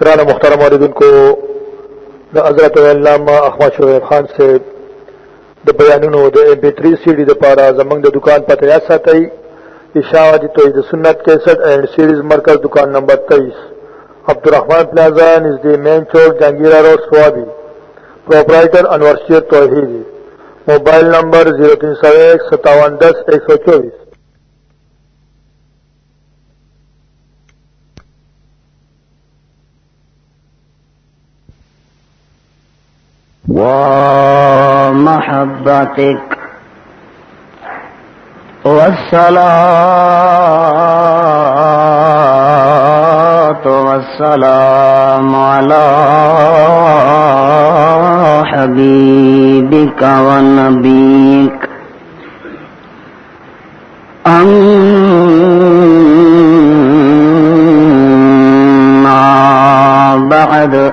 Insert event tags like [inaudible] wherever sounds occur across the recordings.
قرآن مخترم عردن کو دا حضرت علامہ احمد شعیب خان سے د بیانونو د ایم پی 3 سی ڈی د پارا زمنګ د دکان پته یا ساتي اشاعت جی توحید سنت 61 اینڈ سیریز مرکز دکان نمبر 23 عبدالرحمن پلازا نزد مین چوک، Jahangira road Swabi proprietor Anwar Sher Tauheedi. Mobile number 03015710124 ومحبتك والصلاة والسلام على حبيبك ونبيك أما بعد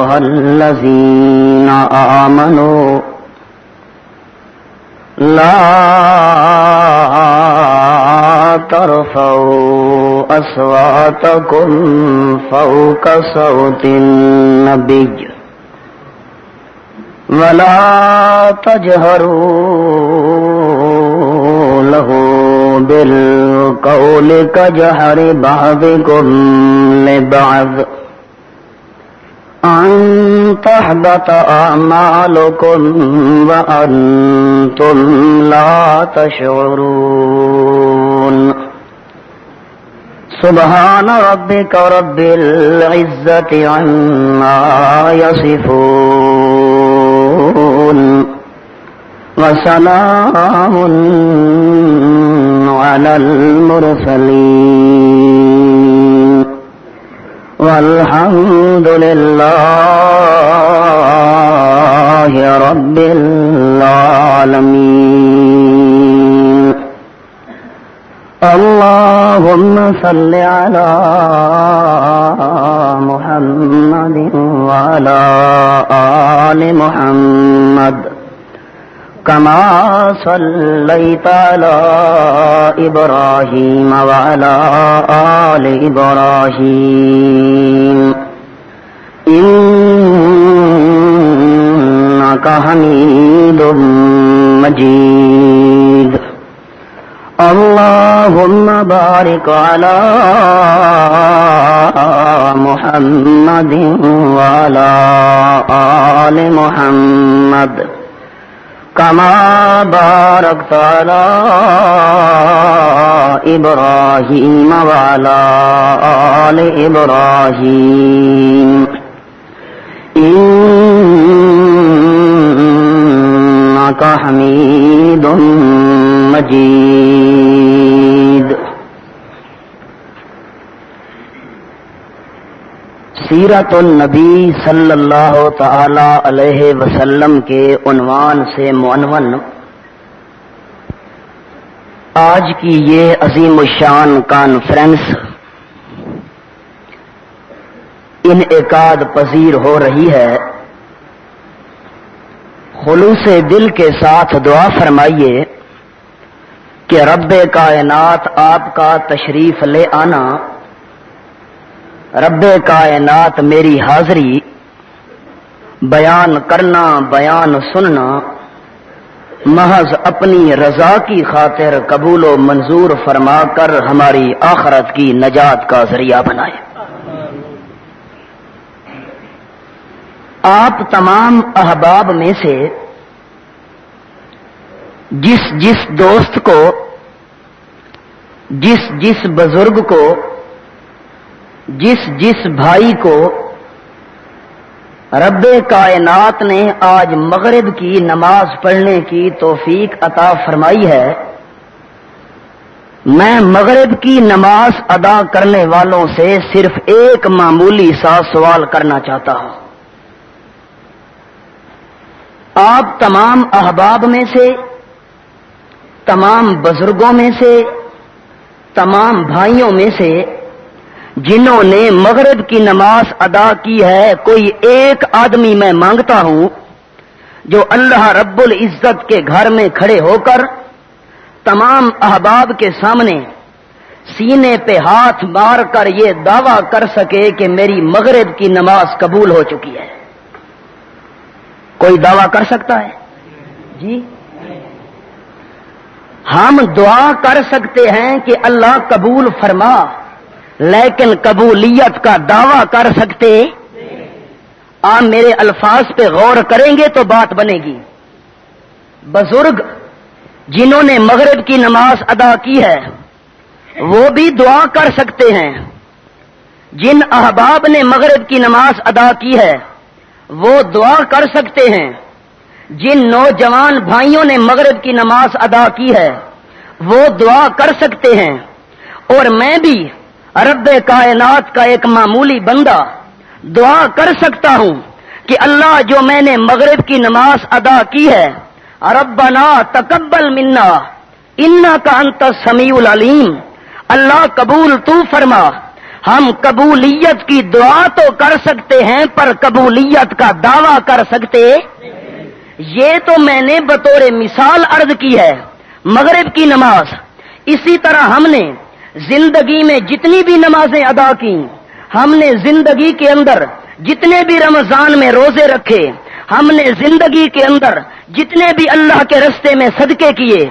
أيها الذين آمنوا لا ترفعوا أصواتكم فوق صوت النبي ولا تجهروا له بالقول كجهر بعضكم لبعض أن تحبط أعمالكم وأنتم لا تشعرون. سبحان ربك رب العزة عما يصفون. وسلام على المرسلين. والحمد لله رب العالمين اللهم صل على محمد وعلى آل محمد۔ كما صليت على إبراهيم وعلى آل إبراهيم. إنك حميد مجيد. اللهم بارك على محمد وعلى آل محمد. كما باركت على إبراهيم وعلى آل إبراهيم. إنك حميد مجيد. سیرت النبی صلی اللہ تعالی علیہ وسلم کے عنوان سے معنون۔ آج کی یہ عظیم الشان کانفرنس انعقاد پذیر ہو رہی ہے۔ خلوص دل کے ساتھ دعا فرمائیے کہ رب کائنات آپ کا تشریف لے آنا۔ رب کائنات میری حاضری، بیان کرنا، بیان سننا، محض اپنی رضا کی خاطر قبول و منظور فرما کر ہماری آخرت کی نجات کا ذریعہ بنائے۔ آپ تمام احباب میں سے جس جس دوست کو، جس جس بزرگ کو جس جس بھائی کو رب کائنات نے آج مغرب کی نماز پڑھنے کی توفیق عطا فرمائی ہے، میں مغرب کی نماز ادا کرنے والوں سے صرف ایک معمولی سا سوال کرنا چاہتا ہوں۔ آپ تمام احباب میں سے، تمام بزرگوں میں سے، تمام بھائیوں میں سے جنہوں نے مغرب کی نماز ادا کی ہے، کوئی ایک آدمی میں مانگتا ہوں جو اللہ رب العزت کے گھر میں کھڑے ہو کر تمام احباب کے سامنے سینے پہ ہاتھ مار کر یہ دعویٰ کر سکے کہ میری مغرب کی نماز قبول ہو چکی ہے۔ کوئی دعویٰ کر سکتا ہے؟ جی؟ ہم دعا کر سکتے ہیں کہ اللہ قبول فرما۔ لیکن قبولیت کا دعویٰ کر سکتے؟ آپ میرے الفاظ پہ غور کریں گے تو بات بنے گی۔ بزرگ، جنہوں نے مغرب کی نماز ادا کی ہے، وہ بھی دعا کر سکتے ہیں۔ جن احباب نے مغرب کی نماز ادا کی ہے، وہ دعا کر سکتے ہیں۔ جن نوجوان بھائیوں نے مغرب کی نماز ادا کی ہے، وہ دعا کر سکتے ہیں۔ اور میں بھی رب کائنات کا ایک معمولی بندہ دعا کر سکتا ہوں کہ اللہ جو میں نے مغرب کی نماز ادا کی ہے، ربنا تقبل منا انا کا انت سمیع العلیم۔ اللہ قبول تو فرما۔ ہم قبولیت کی دعا تو کر سکتے ہیں، پر قبولیت کا دعوی کر سکتے؟ یہ تو میں نے بطور مثال عرض کی ہے، مغرب کی نماز۔ اسی طرح ہم نے زندگی میں جتنی بھی نمازیں ادا کی ہم نے زندگی کے اندر جتنے بھی رمضان میں روزے رکھے، ہم نے زندگی کے اندر جتنے بھی اللہ کے رستے میں صدقے کیے،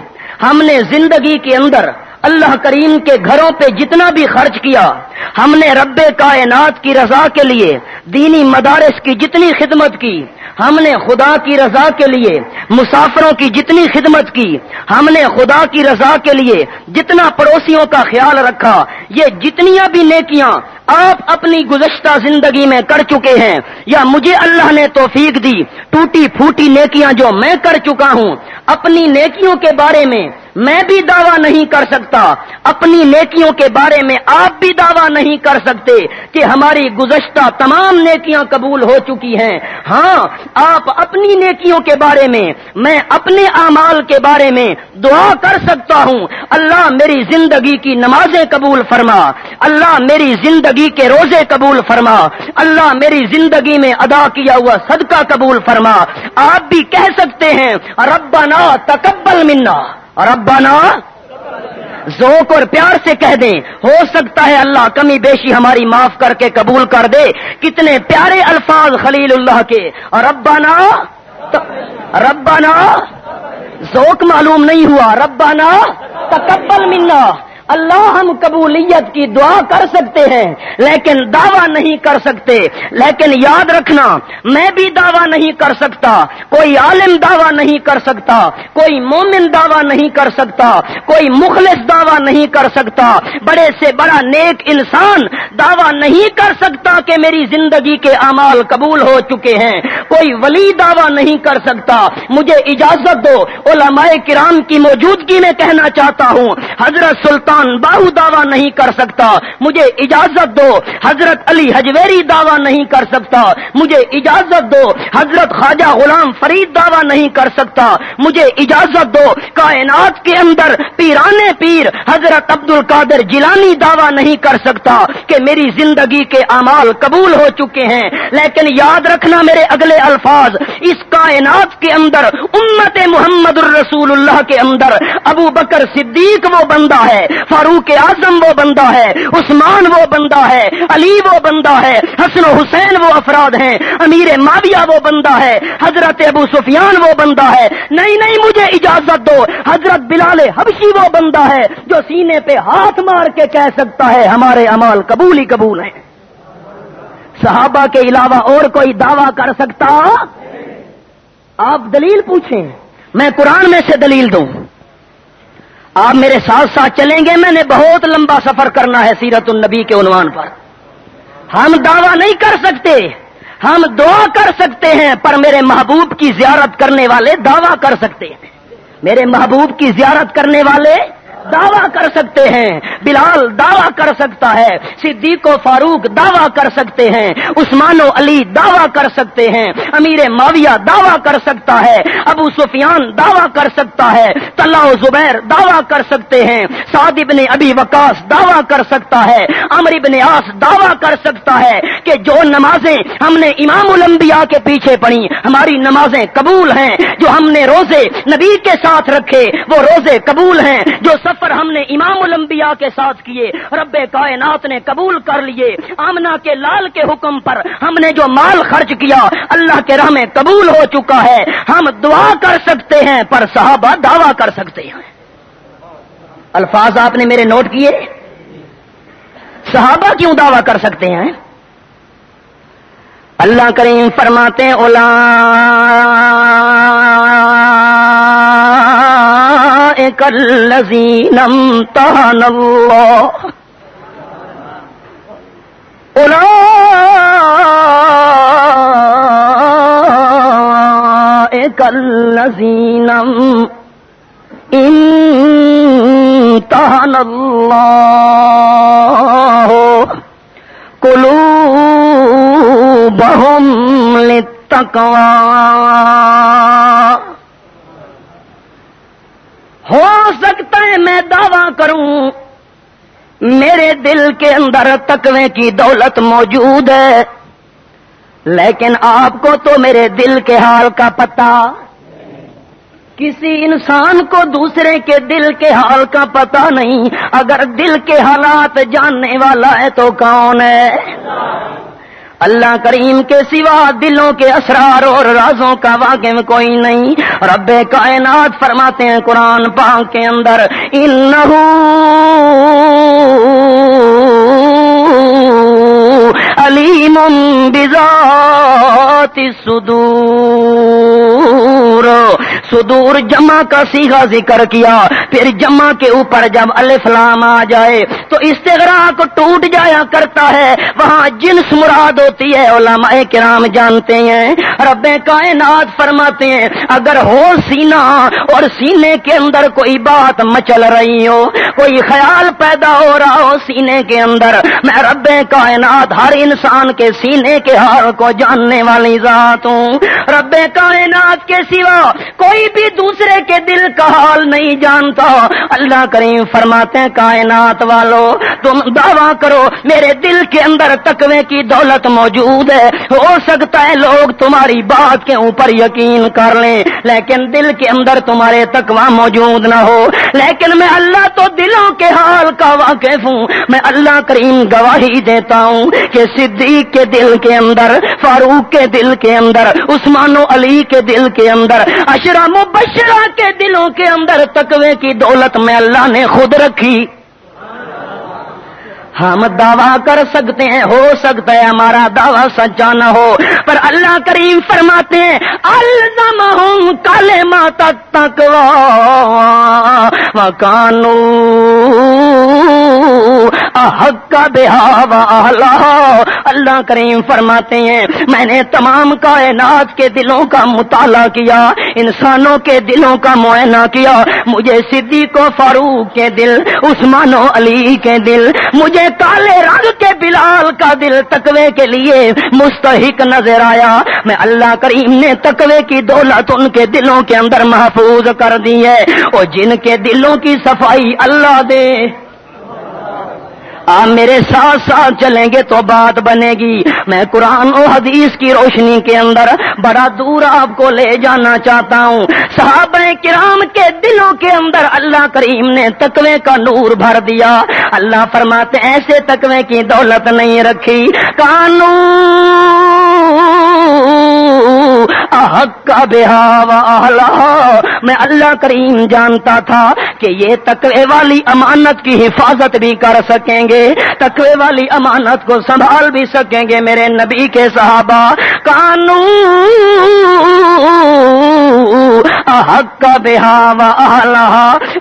ہم نے زندگی کے اندر اللہ کریم کے گھروں پہ جتنا بھی خرچ کیا، ہم نے رب کائنات کی رضا کے لیے، دینی مدارس کی جتنی خدمت کی ہم نے خدا کی رضا کے لیے مسافروں کی جتنی خدمت کی، ہم نے خدا کی رضا کے لیے جتنا پڑوسیوں کا خیال رکھا، یہ جتنیاں بھی نیکیاں آپ اپنی گزشتہ زندگی میں کر چکے ہیں۔ یا مجھے اللہ نے توفیق دی، ٹوٹی پھوٹی نیکیاں جو میں کر چکا ہوں، اپنی نیکیوں کے بارے میں میں بھی دعویٰ نہیں کر سکتا۔ اپنی نیکیوں کے بارے میں آپ بھی دعویٰ نہیں کر سکتے کہ ہماری گزشتہ تمام نیکیاں قبول ہو چکی ہیں۔ ہاں آپ اپنی نیکیوں کے بارے میں میں اپنے اعمال کے بارے میں دعا کر سکتا ہوں۔ اللہ میری زندگی کی نمازیں قبول فرما۔ اللہ میری زندگی کے روزے قبول فرما۔ اللہ میری زندگی میں ادا کیا ہوا صدقہ قبول فرما۔ آپ بھی کہہ سکتے ہیں، ربنا تقبل منا۔ ربنا ذوق اور پیار سے کہہ دیں، ہو سکتا ہے اللہ کمی بیشی ہماری معاف کر کے قبول کر دے۔ کتنے پیارے الفاظ خلیل اللہ کے۔ اور ربنا ربنا، ذوق معلوم نہیں ہوا۔ ربنا تقبل منا۔ اللہ ہم قبولیت کی دعا کر سکتے ہیں، لیکن دعویٰ نہیں کر سکتے۔ لیکن یاد رکھنا، میں بھی دعویٰ نہیں کر سکتا، کوئی عالم دعویٰ نہیں کر سکتا، کوئی مومن دعویٰ نہیں کر سکتا، کوئی مخلص دعویٰ نہیں کر سکتا۔ بڑے سے بڑا نیک انسان دعویٰ نہیں کر سکتا کہ میری زندگی کے اعمال قبول ہو چکے ہیں۔ کوئی ولی دعویٰ نہیں کر سکتا۔ مجھے اجازت دو، علماء کرام کی موجودگی میں کہنا چاہتا ہوں۔ حضرت سلطان باہو دعویٰ نہیں کر سکتا۔ مجھے اجازت دو، حضرت علی حجویری دعویٰ نہیں کر سکتا۔ مجھے اجازت دو، حضرت خواجہ غلام فرید دعویٰ نہیں کر سکتا۔ مجھے اجازت دو، کائنات کے اندر پیرانے پیر حضرت عبد القادر جیلانی دعویٰ نہیں کر سکتا کہ میری زندگی کے اعمال قبول ہو چکے ہیں۔ لیکن یاد رکھنا میرے اگلے الفاظ، اس کائنات کے اندر، امت محمد الرسول اللہ کے اندر ابو بکر صدیق وہ بندہ ہے۔ فاروق اعظم وہ بندہ ہے، عثمان وہ بندہ ہے، علی وہ بندہ ہے، حسن و حسین وہ افراد ہیں، امیر معاویہ وہ بندہ ہے، حضرت ابو سفیان وہ بندہ ہے۔ نہیں نہیں، مجھے اجازت دو، حضرت بلال حبشی وہ بندہ ہے جو سینے پہ ہاتھ مار کے کہہ سکتا ہے، ہمارے امال قبول ہی قبول ہیں۔ صحابہ کے علاوہ اور کوئی دعویٰ کر سکتا؟ آپ دلیل پوچھیں، میں قرآن میں سے دلیل دوں۔ آپ میرے ساتھ ساتھ چلیں گے، میں نے بہت لمبا سفر کرنا ہے سیرت النبی کے عنوان پر۔ ہم دعویٰ نہیں کر سکتے، ہم دعا کر سکتے ہیں، پر میرے محبوب کی زیارت کرنے والے دعویٰ کر سکتے ہیں۔ میرے محبوب کی زیارت کرنے والے دعویٰ کر سکتے ہیں، بلال دعویٰ کر سکتا ہے، صدیق و فاروق دعویٰ کر سکتے ہیں، عثمان و علی دعویٰ کر سکتے ہیں، امیر معاویہ دعویٰ کر سکتا ہے، ابو سفیان دعویٰ کر سکتا ہے طلح و زبیر دعویٰ کر سکتے ہیں، سعد ابن ابی وکاس دعویٰ کر سکتا ہے امر ابن آس دعویٰ کر سکتا ہے کہ جو نمازیں ہم نے امام الانبیاء کے پیچھے پڑھی، ہماری نمازیں قبول ہیں، جو ہم نے روزے نبی کے ساتھ رکھے، وہ روزے قبول ہیں، جو سب سفر ہم نے امام الانبیاء کے ساتھ کیے۔ رب کائنات نے قبول کر لیے۔ آمنا کے لال کے حکم پر ہم نے جو مال خرچ کیا، اللہ کے راہ میں قبول ہو چکا ہے۔ ہم دعا کر سکتے ہیں، پر صحابہ دعویٰ کر سکتے ہیں۔ الفاظ آپ نے میرے نوٹ کیے؟ صحابہ کیوں دعویٰ کر سکتے ہیں؟ اللہ کریم فرماتے اولا کلزینم تہن اولا کلزینم ان تہن کلو بہم ہو سکتا ہے میں دعوی کروں۔ میرے دل کے اندر تقوی کی دولت موجود ہے۔ لیکن آپ کو تو میرے دل کے حال کا پتہ۔ کسی انسان کو دوسرے کے دل کے حال کا پتہ نہیں۔ اگر دل کے حالات جاننے والا ہے تو کون ہے؟ اللہ کریم کے سوا دلوں کے اسرار اور رازوں کا واقع کوئی نہیں۔ رب کائنات فرماتے ہیں قرآن پاک کے اندر ان علیم بذات الصدور۔ صدور جمع کا سیگا ذکر کیا۔ پھر جمع کے اوپر جب الفلام آ جائے، تو استغراق ٹوٹ جایا کرتا ہے۔ وہاں جنس مراد ہوتی ہے، علماء کرام جانتے ہیں۔ رب کائنات فرماتے ہیں، اگر ہو سینا اور سینے کے اندر کوئی بات مچل رہی ہو، کوئی خیال پیدا ہو رہا ہو سینے کے اندر، میں رب کائنات ہر انسان کے سینے کے حال کو جاننے والی ذات ہوں۔ رب کائنات کے سوا کوئی بھی دوسرے کے دل کا حال نہیں جانتا۔ اللہ کریم فرماتے ہیں، کائنات والو، تم دعویٰ کرو، میرے دل کے اندر تقوی کی دولت موجود ہے۔ ہو سکتا ہے لوگ تمہاری بات کے اوپر یقین کر لیں، لیکن دل کے اندر تمہارے تقوی موجود نہ ہو۔ لیکن میں اللہ تو دلوں کے حال کا واقف ہوں۔ میں اللہ کریم گواہی دیتا ہوں کہ صدیق کے دل کے اندر، فاروق کے دل کے اندر، عثمان و علی کے دل کے اندر اشرا مبشرہ کے دلوں کے اندر تقوی کی دولت میں اللہ نے خود رکھی۔ ہم دعویٰ کر سکتے ہیں، ہو سکتا ہے ہمارا دعویٰ سچا نہ ہو۔ پر اللہ کریم فرماتے ہیں الزم ہوں کالے ماتا تک کانو حق کا اللہ کریم فرماتے ہیں، میں نے تمام کائنات کے دلوں کا مطالعہ کیا، انسانوں کے دلوں کا معائنہ کیا۔ مجھے صدیق و فاروق کے دل، عثمان و علی کے دل، مجھے کالے رنگ کے بلال کا دل تقوی کے لیے مستحق نظر آیا۔ میں اللہ کریم نے تقوی کی دولت ان کے دلوں کے اندر محفوظ کر دی ہے۔ اور جن کے دلوں کی صفائی اللہ دے۔ آپ میرے ساتھ ساتھ چلیں گے تو بات بنے گی۔ میں قرآن و حدیث کی روشنی کے اندر بڑا دور آپ کو لے جانا چاہتا ہوں۔ صحابہ کرام کے دلوں کے اندر اللہ کریم نے تقوی کا نور بھر دیا۔ اللہ فرماتے ایسے تقوی کی دولت نہیں رکھی۔ کانو کا بہاوا میں اللہ کریم جانتا تھا کہ یہ تقوی والی امانت کی حفاظت بھی کر سکیں گے، تقوی والی امانت کو سنبھال بھی سکیں گے میرے نبی کے صحابہ۔ کانو حق کا بہاوا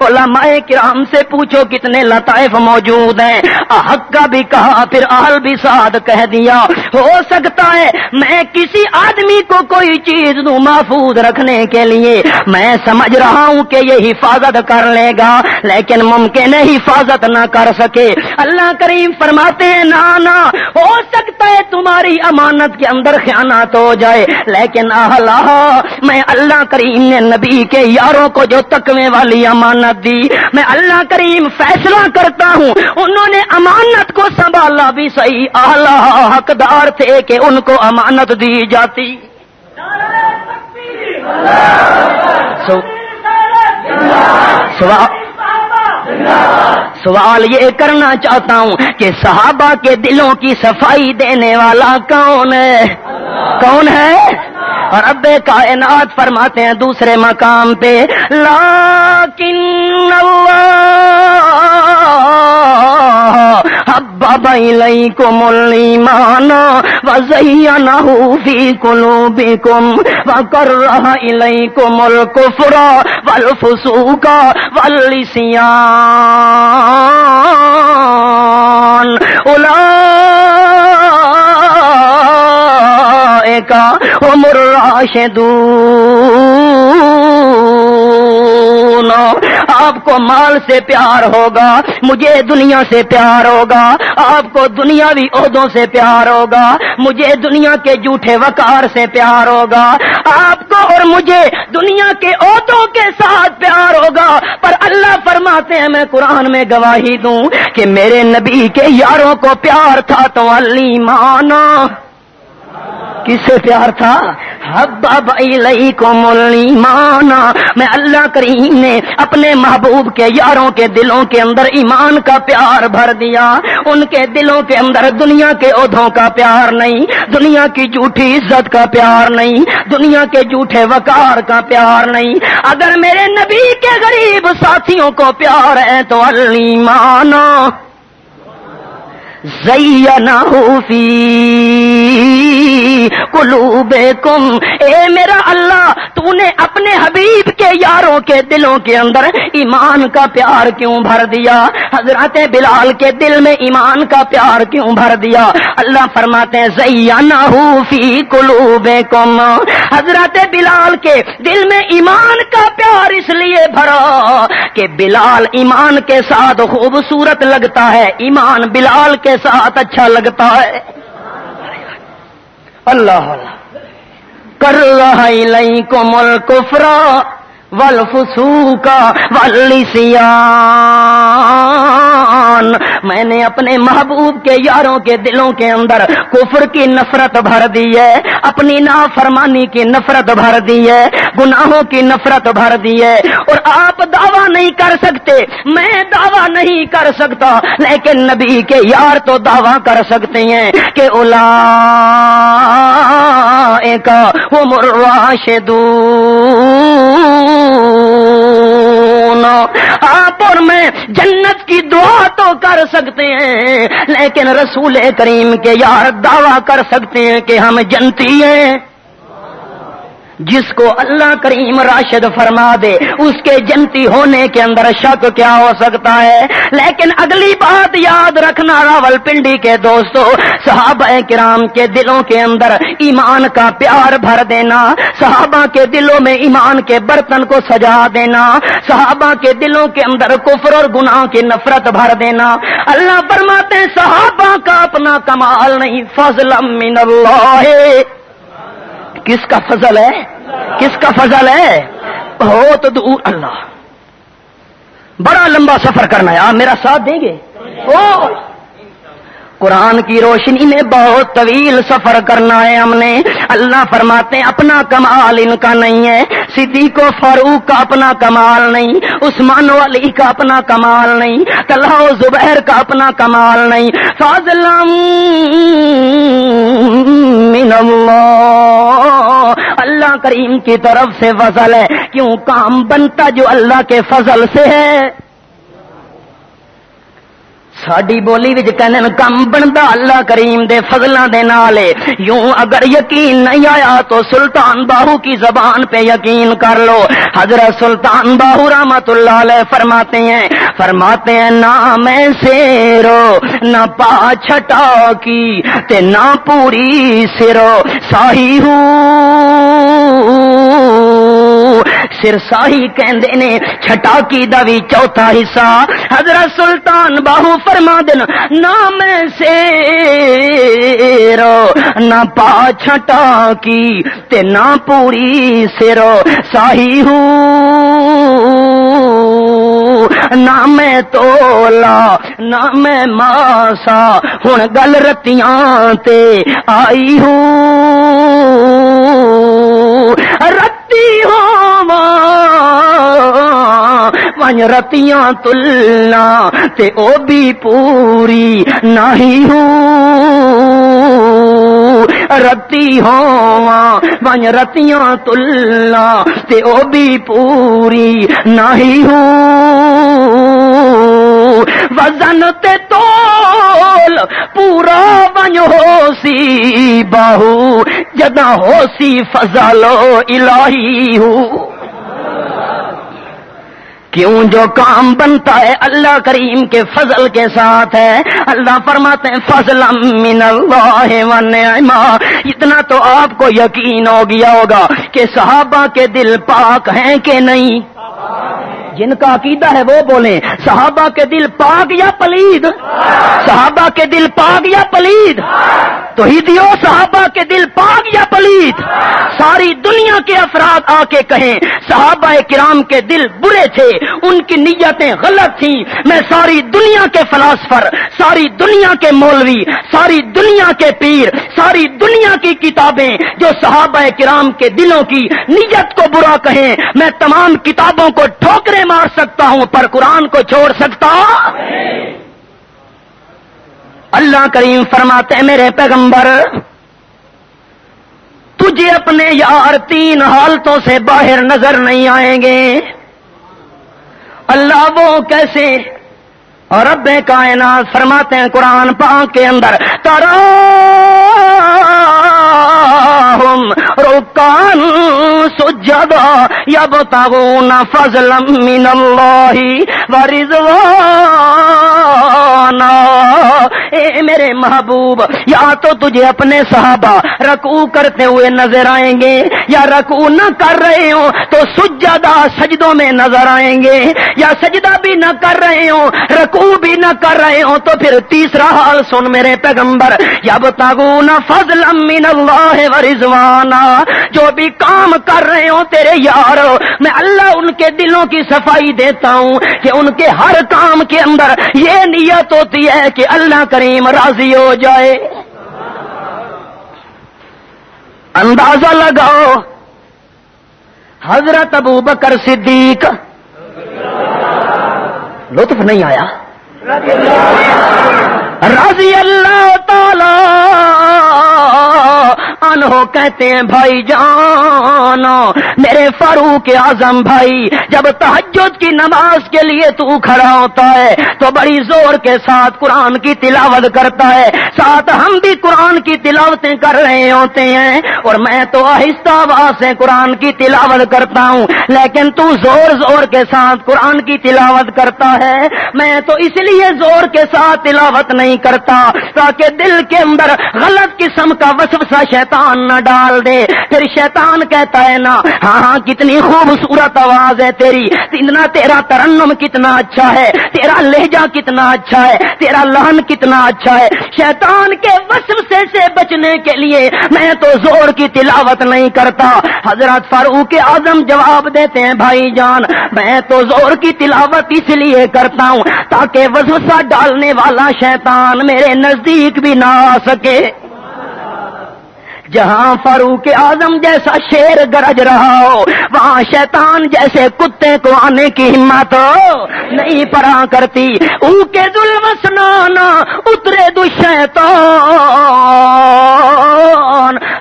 علماء کرام سے پوچھو کتنے لطائف موجود ہیں۔ حق کا بھی کہا، پھر آل بھی ساتھ کہہ دیا۔ ہو سکتا ہے میں کسی آدمی کو کوئی کوئی چیز دوں محفوظ رکھنے کے لیے میں سمجھ رہا ہوں کہ یہ حفاظت کر لے گا، لیکن ممکن ہے حفاظت نہ کر سکے۔ اللہ کریم فرماتے ہیں نانا ہو سکتا ہے تمہاری امانت کے اندر خیانات ہو جائے، لیکن اللہ میں اللہ کریم نے نبی کے یاروں کو جو تکوے والی امانت دی، میں اللہ کریم فیصلہ کرتا ہوں، انہوں نے امانت کو سنبھالا بھی صحیح۔ اللہ حقدار تھے کہ ان کو امانت دی جاتی۔ سوال یہ کرنا چاہتا ہوں کہ صحابہ کے دلوں کی صفائی دینے والا کون ہے؟ کون ہے؟ اور اب کائنات فرماتے ہیں دوسرے مقام پہ، لاکن حبب الیکم الایمان وزینہ فی قلوبکم وکرہ الیکم الکفر والفسوق والعصیان اولئک هم الراشدون. آپ کو مال سے پیار ہوگا، مجھے دنیا سے پیار ہوگا۔ آپ کو دنیاوی عہدوں سے پیار ہوگا، مجھے دنیا کے جھوٹے وقار سے پیار ہوگا۔ آپ کو اور مجھے دنیا کے عہدوں کے ساتھ پیار ہوگا۔ پر اللہ فرماتے ہیں، میں قرآن میں گواہی دوں کہ میرے نبی کے یاروں کو پیار تھا تو علی مانا۔ کس سے پیار تھا؟ حبب الیکم الایمان. میں اللہ کریم نے اپنے محبوب کے یاروں کے دلوں کے اندر ایمان کا پیار بھر دیا. ان کے دلوں کے اندر دنیا کے عہدوں کا پیار نہیں، دنیا کی جھوٹی عزت کا پیار نہیں، دنیا کے جھوٹے وقار کا پیار نہیں. اگر میرے نبی کے غریب ساتھیوں کو پیار ہے تو المان فی قلوبکم۔ اے میرا اللہ تو نے اپنے حبیب کے یاروں کے دلوں کے اندر ایمان کا پیار کیوں بھر دیا؟ حضرت بلال کے دل میں ایمان کا پیار کیوں بھر دیا؟ اللہ فرماتے ہیں زینا فی قلوبکم۔ حضرت بلال کے دل میں ایمان کا پیار اس لیے بھرا کہ بلال ایمان کے ساتھ خوبصورت لگتا ہے۔ ایمان بلال کے ساتھ اچھا لگتا ہے۔ اللہ کر رہا کو مل کفرا والفسوق میں نے اپنے محبوب کے یاروں کے دلوں کے اندر کفر کی نفرت بھر دی ہے، اپنی نافرمانی کی نفرت بھر دی ہے، گناہوں کی نفرت بھر دی ہے۔ اور آپ دعویٰ نہیں کر سکتے، میں دعویٰ نہیں کر سکتا، لیکن نبی کے یار تو دعویٰ کر سکتے ہیں کہ اولا کا وہ مراشدون آپ اور میں جنت کی دعا تو کر سکتے ہیں، لیکن رسول کریم کے یار دعویٰ کر سکتے ہیں کہ ہم جنتی ہیں۔ جس کو اللہ کریم راشد فرما دے، اس کے جنتی ہونے کے اندر شک کیا ہو سکتا ہے؟ لیکن اگلی بات یاد رکھنا راول پنڈی کے دوستو، صحابہ کرام کے دلوں کے اندر ایمان کا پیار بھر دینا، صحابہ کے دلوں میں ایمان کے برتن کو سجا دینا، صحابہ کے دلوں کے اندر کفر اور گناہ کی نفرت بھر دینا۔ اللہ فرماتے صحابہ کا اپنا کمال نہیں فضل من اللہ۔ کس کا فضل ہے؟ کس کا فضل ہے؟ بہت دور اللہ۔ بڑا لمبا سفر کرنا ہے۔ آپ میرا ساتھ دیں گے؟ او قرآن کی روشنی میں بہت طویل سفر کرنا ہے ہم نے۔ اللہ فرماتے ہیں، اپنا کمال ان کا نہیں ہے۔ صدیق و فاروق کا اپنا کمال نہیں۔ عثمان و علی کا اپنا کمال نہیں۔ طلحہ و زبیر کا اپنا کمال نہیں۔ فاضل من اللہ۔ اللہ کریم کی طرف سے فضل ہے۔ کیوں کام بنتا جو اللہ کے فضل سے ہے؟ ساڈی بولی وچ کہنے کم بندا اللہ کریم دے فضلاں دے نال یوں اگر یقین نہیں آیا تو سلطان باہو کی زبان پہ یقین کر لو حضرت سلطان باہو رحمت اللہ علیہ فرماتے ہیں فرماتے ہیں نہ میں سیرو نہ پا چھٹا کی تے نہ پوری سرو ساہی ہوں سرساہی کہندے نے، چھٹاکی دا بھی چوتھا حصہ۔ حضرت سلطان باہو فرما دن، نہ میں نہ پا چھٹا کی تے نہ پوری سرو ساہی ہوں، نہ میں تولا، نہ میں ماسا۔ ہوں گل رتیاں تے آئی ہوں۔ رتی ہوں ون رتیاں تلنا تے او بھی پوری نہیں ہوں۔ رتی ہوا ون رتیاں تلنا تے او بھی پوری نہیں ہوں۔ وزن تے تو تول پورا بن ہو سی باہو جدا ہو سی فضلو الہی ہوں کیوں جو کام بنتا ہے اللہ کریم کے فضل کے ساتھ ہے، اللہ فرماتے ہیں فضل من اللہ ونعما اتنا تو آپ کو یقین ہو گیا ہوگا کہ صحابہ کے دل پاک ہیں کہ نہیں۔ جن کا عقیدہ ہے وہ بولیں، صحابہ کے دل پاک یا پلید؟ صحابہ کے دل پاک یا پلید؟ تو ہی دیو، صحابہ کے دل پاک یا پلید؟ ساری دنیا کے افراد آ کے کہیں، صحابہ کرام کے دل برے تھے، ان کی نیتیں غلط تھیں۔ میں ساری دنیا کے فلاسفر، ساری دنیا کے مولوی، ساری دنیا کے پیر، ساری دنیا کی کتابیں جو صحابہ کرام کے دلوں کی نیت کو برا کہیں، میں تمام کتابوں کو ٹھوکرے مار سکتا ہوں پر قرآن کو چھوڑ سکتا؟ اللہ کریم فرماتے میرے پیغمبر، تجھے اپنے یار تین حالتوں سے باہر نظر نہیں آئیں گے۔ اللہ وہ کیسے اور رب کائنات فرماتے ہیں قرآن پاک کے اندر ترا رکان سجدا یبتغون فضلا من اللہ ورضوانا اے میرے محبوب، یا تو تجھے اپنے صحابہ رکوع کرتے ہوئے نظر آئیں گے، یا رکوع نہ کر رہے ہوں تو سجدہ سجدوں میں نظر آئیں گے، یا سجدہ بھی نہ کر رہے ہوں، رکوع بھی نہ کر رہے ہوں تو پھر تیسرا حال سن میرے پیغمبر۔ یا بتاگون فضل من اللہ ورضوانا جو بھی کام کر رہے ہوں تیرے یار، میں اللہ ان کے دلوں کی صفائی دیتا ہوں کہ ان کے ہر کام کے اندر یہ نیت ہوتی ہے کہ اللہ کریم راضی ہو جائے۔ اندازہ لگاؤ، حضرت ابو بکر صدیق۔ لطف نہیں آیا۔ رضی اللہ تعالی انہو کہتے ہیں، بھائی جان میرے فاروق اعظم بھائی، جب تحجد کی نماز کے لیے تو کھڑا ہوتا ہے، تو بڑی زور کے ساتھ قرآن کی تلاوت کرتا ہے۔ ساتھ ہم بھی قرآن کی تلاوتیں کر رہے ہوتے ہیں۔ اور میں تو آہستہ آواز سے قرآن کی تلاوت کرتا ہوں، لیکن تو زور زور کے ساتھ قرآن کی تلاوت کرتا ہے۔ میں تو اس لیے زور کے ساتھ تلاوت نہیں کرتا تاکہ دل کے اندر غلط قسم کا وسوسہ شیطان نہ ڈال دے۔ پھر شیطان کہتا ہے نا ہاں ہاں کتنی خوبصورت آواز ہے تیری۔ اتنا تیرا ترنم کتنا اچھا ہے۔ تیرا لہجہ کتنا اچھا ہے۔ تیرا لہن کتنا اچھا ہے۔ شیطان کے وسوسے سے بچنے کے لیے میں تو زور کی تلاوت نہیں کرتا۔ حضرت فاروق اعظم جواب دیتے ہیں، بھائی جان، میں تو زور کی تلاوت اس لیے کرتا ہوں تاکہ وسوسہ ڈالنے والا شیطان میرے نزدیک بھی نہ آ سکے۔ جہاں فاروق اعظم جیسا شیر گرج رہا ہو، وہاں شیطان جیسے کتے کو آنے کی ہمت نہیں پڑا کرتی ان کے ظلم اترے دو شیطان۔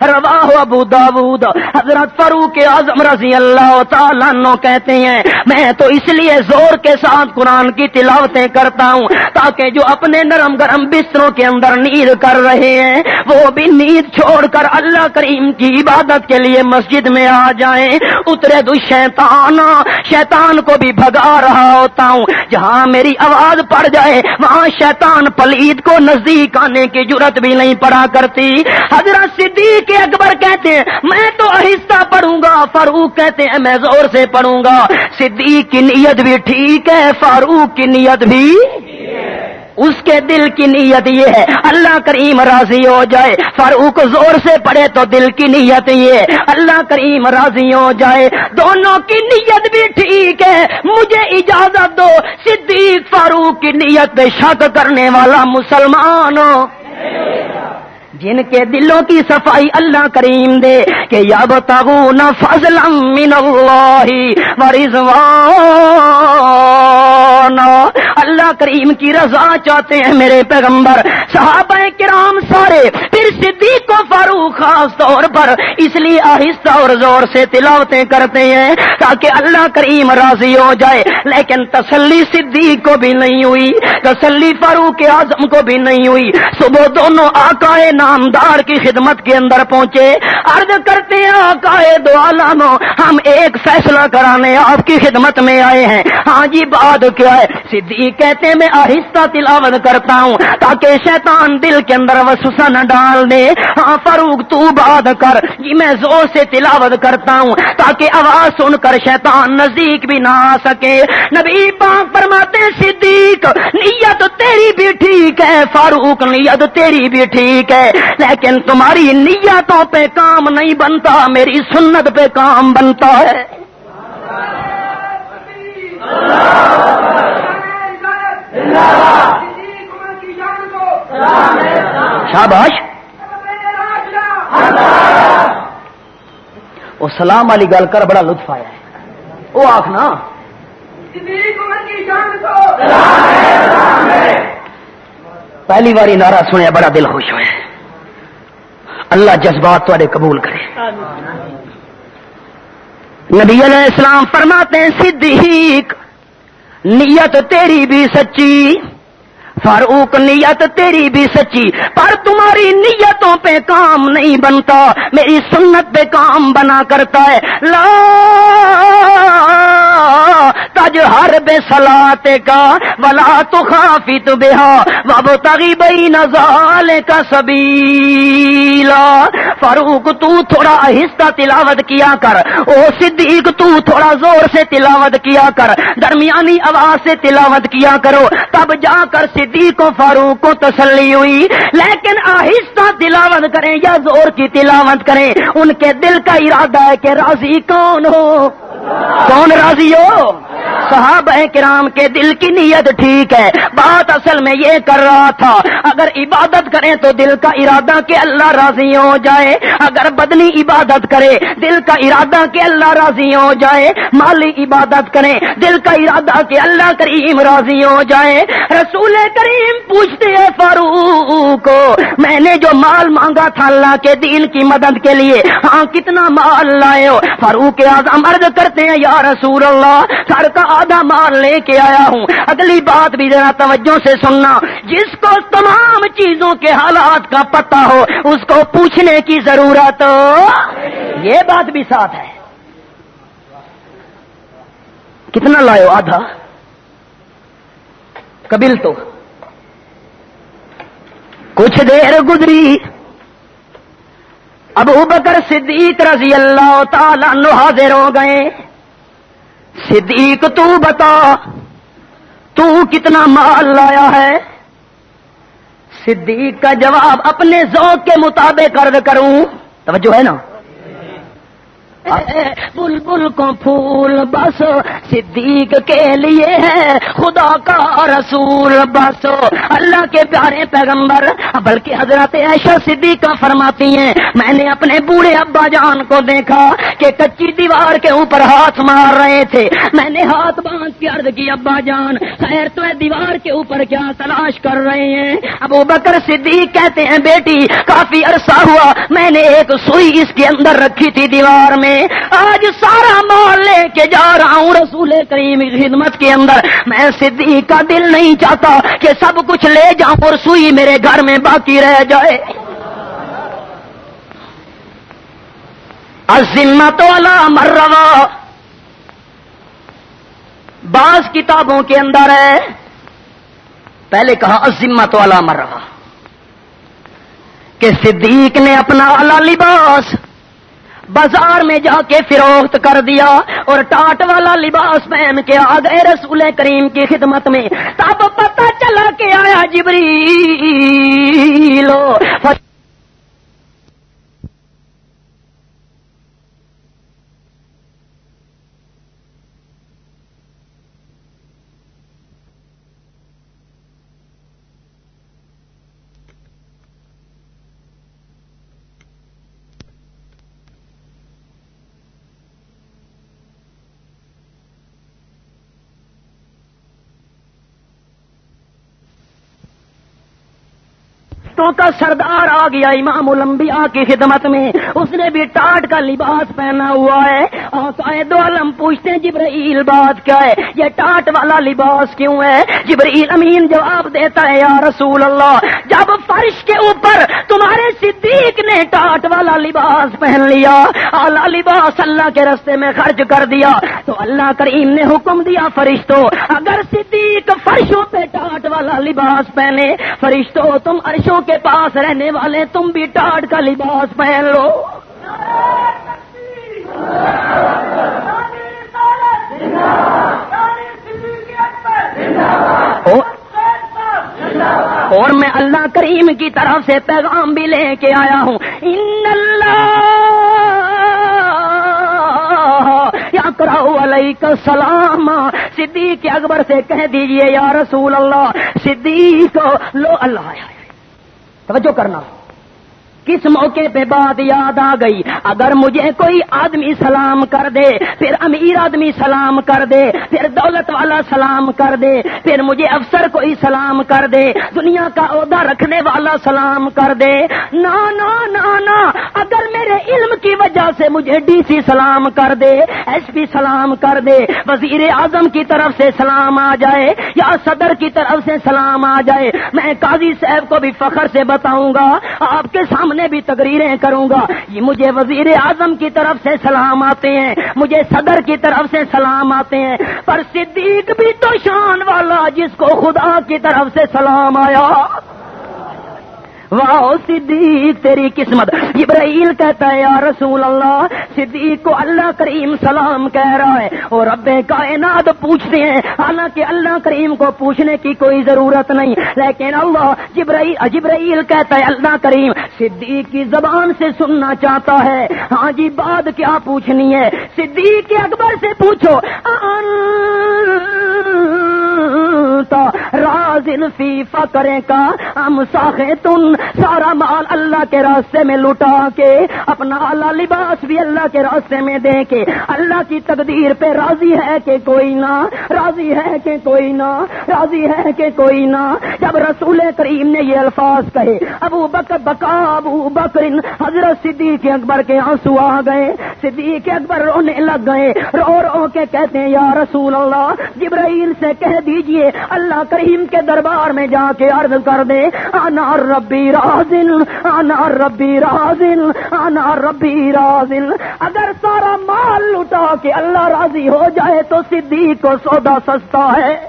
رواہ ابو داود، حضرت فاروق اعظم رضی اللہ تعالیٰ نو کہتے ہیں، میں تو اس لیے زور کے ساتھ قرآن کی تلاوتیں کرتا ہوں، تاکہ جو اپنے نرم گرم بستروں کے اندر نیند کر رہے ہیں، وہ بھی نیند چھوڑ کر اللہ کریم کی عبادت کے لیے مسجد میں آ جائیں۔ اترے دو شیطان شیطان کو بھی بھگا رہا ہوتا ہوں۔ جہاں میری آواز پڑ جائے، وہاں شیطان پلید کو نزدیک آنے کی ضرورت بھی نہیں پڑا کرتی۔ حضرت صدیق اکبر کہتے ہیں، میں تو آہستہ پڑھوں گا، فاروق کہتے ہیں، میں زور سے پڑھوں گا۔ صدیق کی نیت بھی ٹھیک ہے، فاروق کی نیت بھی اس کے دل کی نیت یہ ہے، اللہ کریم راضی ہو جائے۔ فاروق زور سے پڑے تو دل کی نیت یہ اللہ کریم راضی ہو جائے۔ دونوں کی نیت بھی ٹھیک ہے۔ مجھے اجازت دو، صدیق فاروق کی نیت پہ شک کرنے والا مسلمان ہو۔ جن کے دلوں کی صفائی اللہ کریم دے کہ یا بتاؤ نہ فضل من اللہ اللہ کریم کی رضا چاہتے ہیں میرے پیغمبر۔ صحابہ کرام سارے، پھر صدیق کو فاروق خاص طور پر۔ اس لیے آہستہ اور زور سے تلاوتیں کرتے ہیں تاکہ اللہ کریم راضی ہو جائے۔ لیکن تسلی صدیق کو بھی نہیں ہوئی، تسلی فاروق اعظم کو بھی نہیں ہوئی۔ صبح دونوں آکائے نا نامدار کی خدمت کے اندر پہنچے، عرض کرتے ہیں آقائے دو عالم ہم ایک فیصلہ کرانے آپ کی خدمت میں آئے ہیں۔ ہاں جی بات کیا ہے؟ صدیق کہتے میں آہستہ تلاوت کرتا ہوں تاکہ شیطان دل کے اندر وسوسہ نہ ڈال دے۔ ہاں فاروق، تو بات کر۔ جی میں زور سے تلاوت کرتا ہوں تاکہ آواز سن کر شیطان نزدیک بھی نہ آ سکے۔ نبی پاک فرماتے صدیق، نیت تیری بھی ٹھیک ہے، فاروق، نیت تیری بھی ٹھیک ہے۔ لیکن تمہاری نیتوں پہ کام نہیں بنتا، میری سنت پہ کام بنتا ہے۔ شاباش، وہ سلام والی گل کر، بڑا لطف آیا ہے۔ وہ آخنا پہلی باری نعرہ سنیا، بڑا دل خوش ہوا اللہ جذبات تے قبول کرے۔ نبی علیہ السلام فرماتے ہیں، صدیق، نیت تیری بھی سچی، فاروق، نیت تیری بھی سچی، پر تمہاری نیتوں پہ کام نہیں بنتا، میری سنت پہ کام بنا کرتا ہے۔ لا تج ہر بے سلاتے کا، ولا تو خافی تو بےحا بابو تغی بئی نظال کا سبیلا۔ فاروق تو تھوڑا آہستہ تلاوت کیا کر، او صدیق تو تھوڑا زور سے تلاوت کیا کر، درمیانی آواز سے تلاوت کیا کرو۔ تب جا کر صدیق و فاروق کو تسلی ہوئی۔ لیکن آہستہ تلاوت کریں یا زور کی تلاوت کریں، ان کے دل کا ارادہ ہے کہ راضی کون ہو؟ کون راضی ہو؟ صحابہ کرام کے دل کی نیت ٹھیک ہے۔ بات اصل میں یہ کر رہا تھا، اگر عبادت کریں تو دل کا ارادہ کہ اللہ راضی ہو جائے۔ اگر بدنی عبادت کرے، دل کا ارادہ کہ اللہ راضی ہو جائے۔ مالی عبادت کریں، دل کا ارادہ کہ اللہ کریم راضی ہو جائے۔ رسول کریم پوچھتے ہیں فاروق کو میں نے جو مال مانگا تھا اللہ کے دین کی مدد کے لیے ہاں کتنا مال لائے ہو؟ فاروق اعظم عرض کرتے ہیں، یا رسول اللہ سر کا آدھا مال لے کے آیا ہوں. اگلی بات بھی ذرا توجہ سے سننا، جس کو تمام چیزوں کے حالات کا پتہ ہو، اس کو پوچھنے کی ضرورت۔ یہ بات بھی ساتھ ہے۔ کتنا لائے آدھا؟ قبل تو۔ کچھ دیر گزری۔ ابو بکر صدیق رضی اللہ تعالی حاضر ہو گئے۔ صدیق تو بتا، تو کتنا مال لایا ہے؟ صدیق کا جواب اپنے ذوق کے مطابق کروں۔ توجہ ہے نا؟ [laughs] بل بل کو پھول بس، صدیق کے لیے ہے، خدا کا رسول بس۔ اللہ کے پیارے پیغمبر بلکہ حضرت ایشا صدیقہ فرماتی ہیں، میں نے اپنے بوڑھے ابا جان کو دیکھا کہ کچی دیوار کے اوپر ہاتھ مار رہے تھے۔ میں نے ہاتھ باندھ کے عرض کی، ابا جان، خیر تو دیوار کے اوپر کیا تلاش کر رہے ہیں؟ ابو بکر صدیق کہتے ہیں، بیٹی، کافی عرصہ ہوا، میں نے ایک سوئی اس کے اندر رکھی تھی دیوار میں۔ آج سارا مال لے کے جا رہا ہوں رسول کریم خدمت کے اندر۔ میں صدیق کا دل نہیں چاہتا کہ سب کچھ لے جاؤں اور سوئی میرے گھر میں باقی رہ جائے۔ عظمت والا مروا بعض کتابوں کے اندر ہے۔ پہلے کہا عظمت والا مروا کہ صدیق نے اپنا اعلی لباس بازار میں جا کے فروخت کر دیا اور ٹاٹ والا لباس پہن کے آ گئے رسول کریم کی خدمت میں۔ تب پتہ چلا کے آیا جبری لو کا سردار آ گیا امام الانبیاء کی خدمت میں۔ اس نے بھی ٹاٹ کا لباس پہنا ہوا ہے۔ اور عالم پوچھتے ہیں، جبرائیل بات کیا ہے؟ یہ ٹاٹ والا لباس کیوں ہے؟ جبرائیل امین جواب دیتا ہے، یا رسول اللہ، جب فرش کے اوپر تمہارے صدیق نے ٹاٹ والا لباس پہن لیا، اعلی لباس اللہ کے رستے میں خرچ کر دیا، تو اللہ کریم نے حکم دیا فرشتوں، اگر صدیق فرشوں پہ ٹاٹ والا لباس پہنے فرشتوں تم عرشوں کے پاس رہنے والے، تم بھی ٹاٹ کا لباس پہن لو۔ اور میں اللہ کریم کی طرف سے پیغام بھی لے کے آیا ہوں۔ ان اللہ یا کراؤ علیہ کا سلام صدیق اکبر سے کہہ دیجیے یا رسول اللہ، صدیق، لو اللہ۔ توجہ کرنا۔ کس موقع پہ بات یاد آ گئی؟ اگر مجھے کوئی آدمی سلام کر دے، پھر امیر آدمی سلام کر دے، پھر دولت والا سلام کر دے، پھر مجھے افسر کوئی سلام کر دے، دنیا کا عہدہ رکھنے والا سلام کر دے۔ نا نا نا نا، اگر میرے علم کی وجہ سے مجھے ڈی سی سلام کر دے، ایس پی سلام کر دے، وزیر اعظم کی طرف سے سلام آ جائے یا صدر کی طرف سے سلام آ جائے، میں قاضی صاحب کو بھی فخر سے بتاؤں گا، آپ کے سامنے بھی تقریریں کروں گا۔ یہ مجھے وزیر اعظم کی طرف سے سلام آتے ہیں۔ مجھے صدر کی طرف سے سلام آتے ہیں۔ پر صدیق بھی تو شان والا جس کو خدا کی طرف سے سلام آیا۔ واہ صدیق تیری قسمت۔ ابراہیل کہتا ہے، یا رسول اللہ، صدیق کو اللہ کریم سلام کہہ رہا ہے۔ اور رب کائنات پوچھتے ہیں، حالانکہ اللہ کریم کو پوچھنے کی کوئی ضرورت نہیں۔ لیکن اللہ جبرائیل جبرائیل کہتا ہے، اللہ کریم صدیق کی زبان سے سننا چاہتا ہے۔ ہاں جی بات کیا پوچھنی ہے؟ صدیق کے اکبر سے پوچھو۔ رازن فی فکرے کا؟ ہم ساخے تن، سارا مال اللہ کے راستے میں لٹا کے، اپنا اللہ لباس بھی اللہ کے راستے میں دے کے۔ اللہ کی تقدیر پہ راضی ہے کہ کوئی نہ، راضی ہے کہ کوئی نہ، راضی ہے کہ کوئی نہ۔ جب رسول کریم نے یہ الفاظ کہے، ابو بکر بکا، ابو بکر حضرت صدیق اکبر کے آنسو آ گئے۔ صدیق اکبر رونے لگ گئے۔ رو رو کے کہتے ہیں، یا رسول اللہ، جبرائیل سے کہہ دیجیے، اللہ کریم کے دربار میں جا کے عرض کر دے آنا ربی رازل انا ربی رازل انا ربی رازل اگر سارا مال لٹا کے اللہ راضی ہو جائے تو صدیق کو سودا سستا ہے۔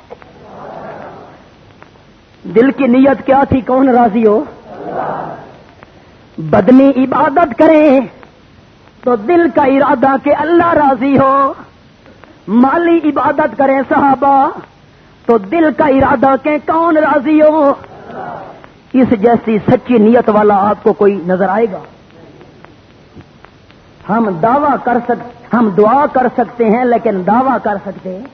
دل کی نیت کیا تھی؟ کون راضی ہو؟ بدنی عبادت کریں تو دل کا ارادہ کہ اللہ راضی ہو۔ مالی عبادت کریں صحابہ۔ تو دل کا ارادہ کہ کون راضی ہو؟ اس جیسی سچی نیت والا آپ کو کوئی نظر آئے گا؟ ہم دعویٰ کر سک، ہم دعا کر سکتے ہیں لیکن دعویٰ کر سکتے ہیں؟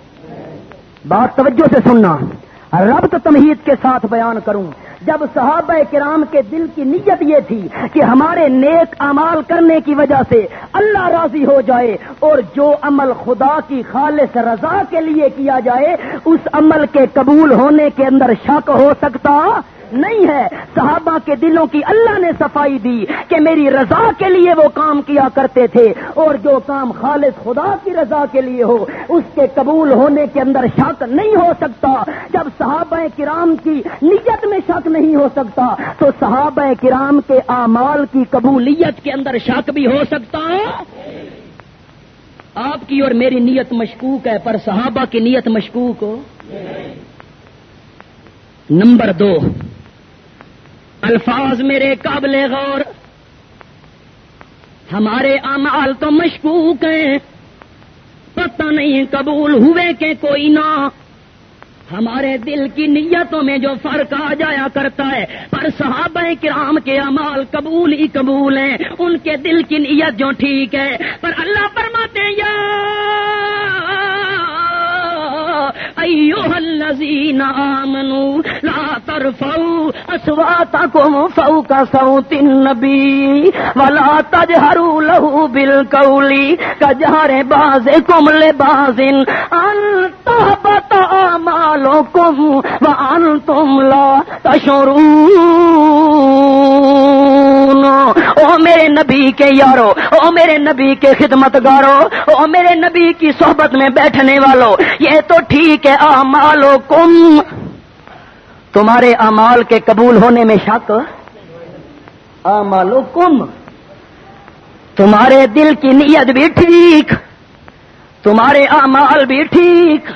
بات توجہ سے سننا۔ رب تو تمہید کے ساتھ بیان کروں۔ جب صحابہ کرام کے دل کی نیت یہ تھی کہ ہمارے نیک امال کرنے کی وجہ سے اللہ راضی ہو جائے اور جو عمل خدا کی خالص رضا کے لیے کیا جائے، اس عمل کے قبول ہونے کے اندر شک ہو سکتا۔ نہیں ہے۔ صحابہ کے دلوں کی اللہ نے صفائی دی کہ میری رضا کے لیے وہ کام کیا کرتے تھے۔ اور جو کام خالص خدا کی رضا کے لیے ہو، اس کے قبول ہونے کے اندر شک نہیں ہو سکتا۔ جب صحابہ کرام کی نیت میں شک نہیں ہو سکتا، تو صحابہ کرام کے اعمال کی قبولیت کے اندر شک بھی ہو سکتا۔ آپ کی اور میری نیت مشکوک ہے، پر صحابہ کی نیت مشکوک ہو۔ نمبر دو۔ الفاظ میرے قابل غور۔ ہمارے امال تو مشکوک ہیں۔ پتہ نہیں قبول ہوئے کہ کوئی نہ۔ ہمارے دل کی نیتوں میں جو فرق آ جایا کرتا ہے، پر صحابہ کرام کے امال قبول ہی قبول ہیں۔ ان کے دل کی نیت جو ٹھیک ہے۔ پر اللہ فرماتے یا ایوہ الذین آمنوا، لا ترفعوا اصواتکم فوق صوت النبی ولا تجہروا له بالقول کجہر بعضکم لبعض۔ ان تحبط اعمالکم وانتم لا تشعرون۔ او میرے نبی کے یارو، او میرے نبی کے خدمت گارو او میرے نبی کی صحبت میں بیٹھنے والوں یہ تو ٹھیک ہے امالو کم تمہارے امال کے قبول ہونے میں شک؟ امالو کم تمہارے دل کی نیت بھی ٹھیک، تمہارے امال بھی ٹھیک۔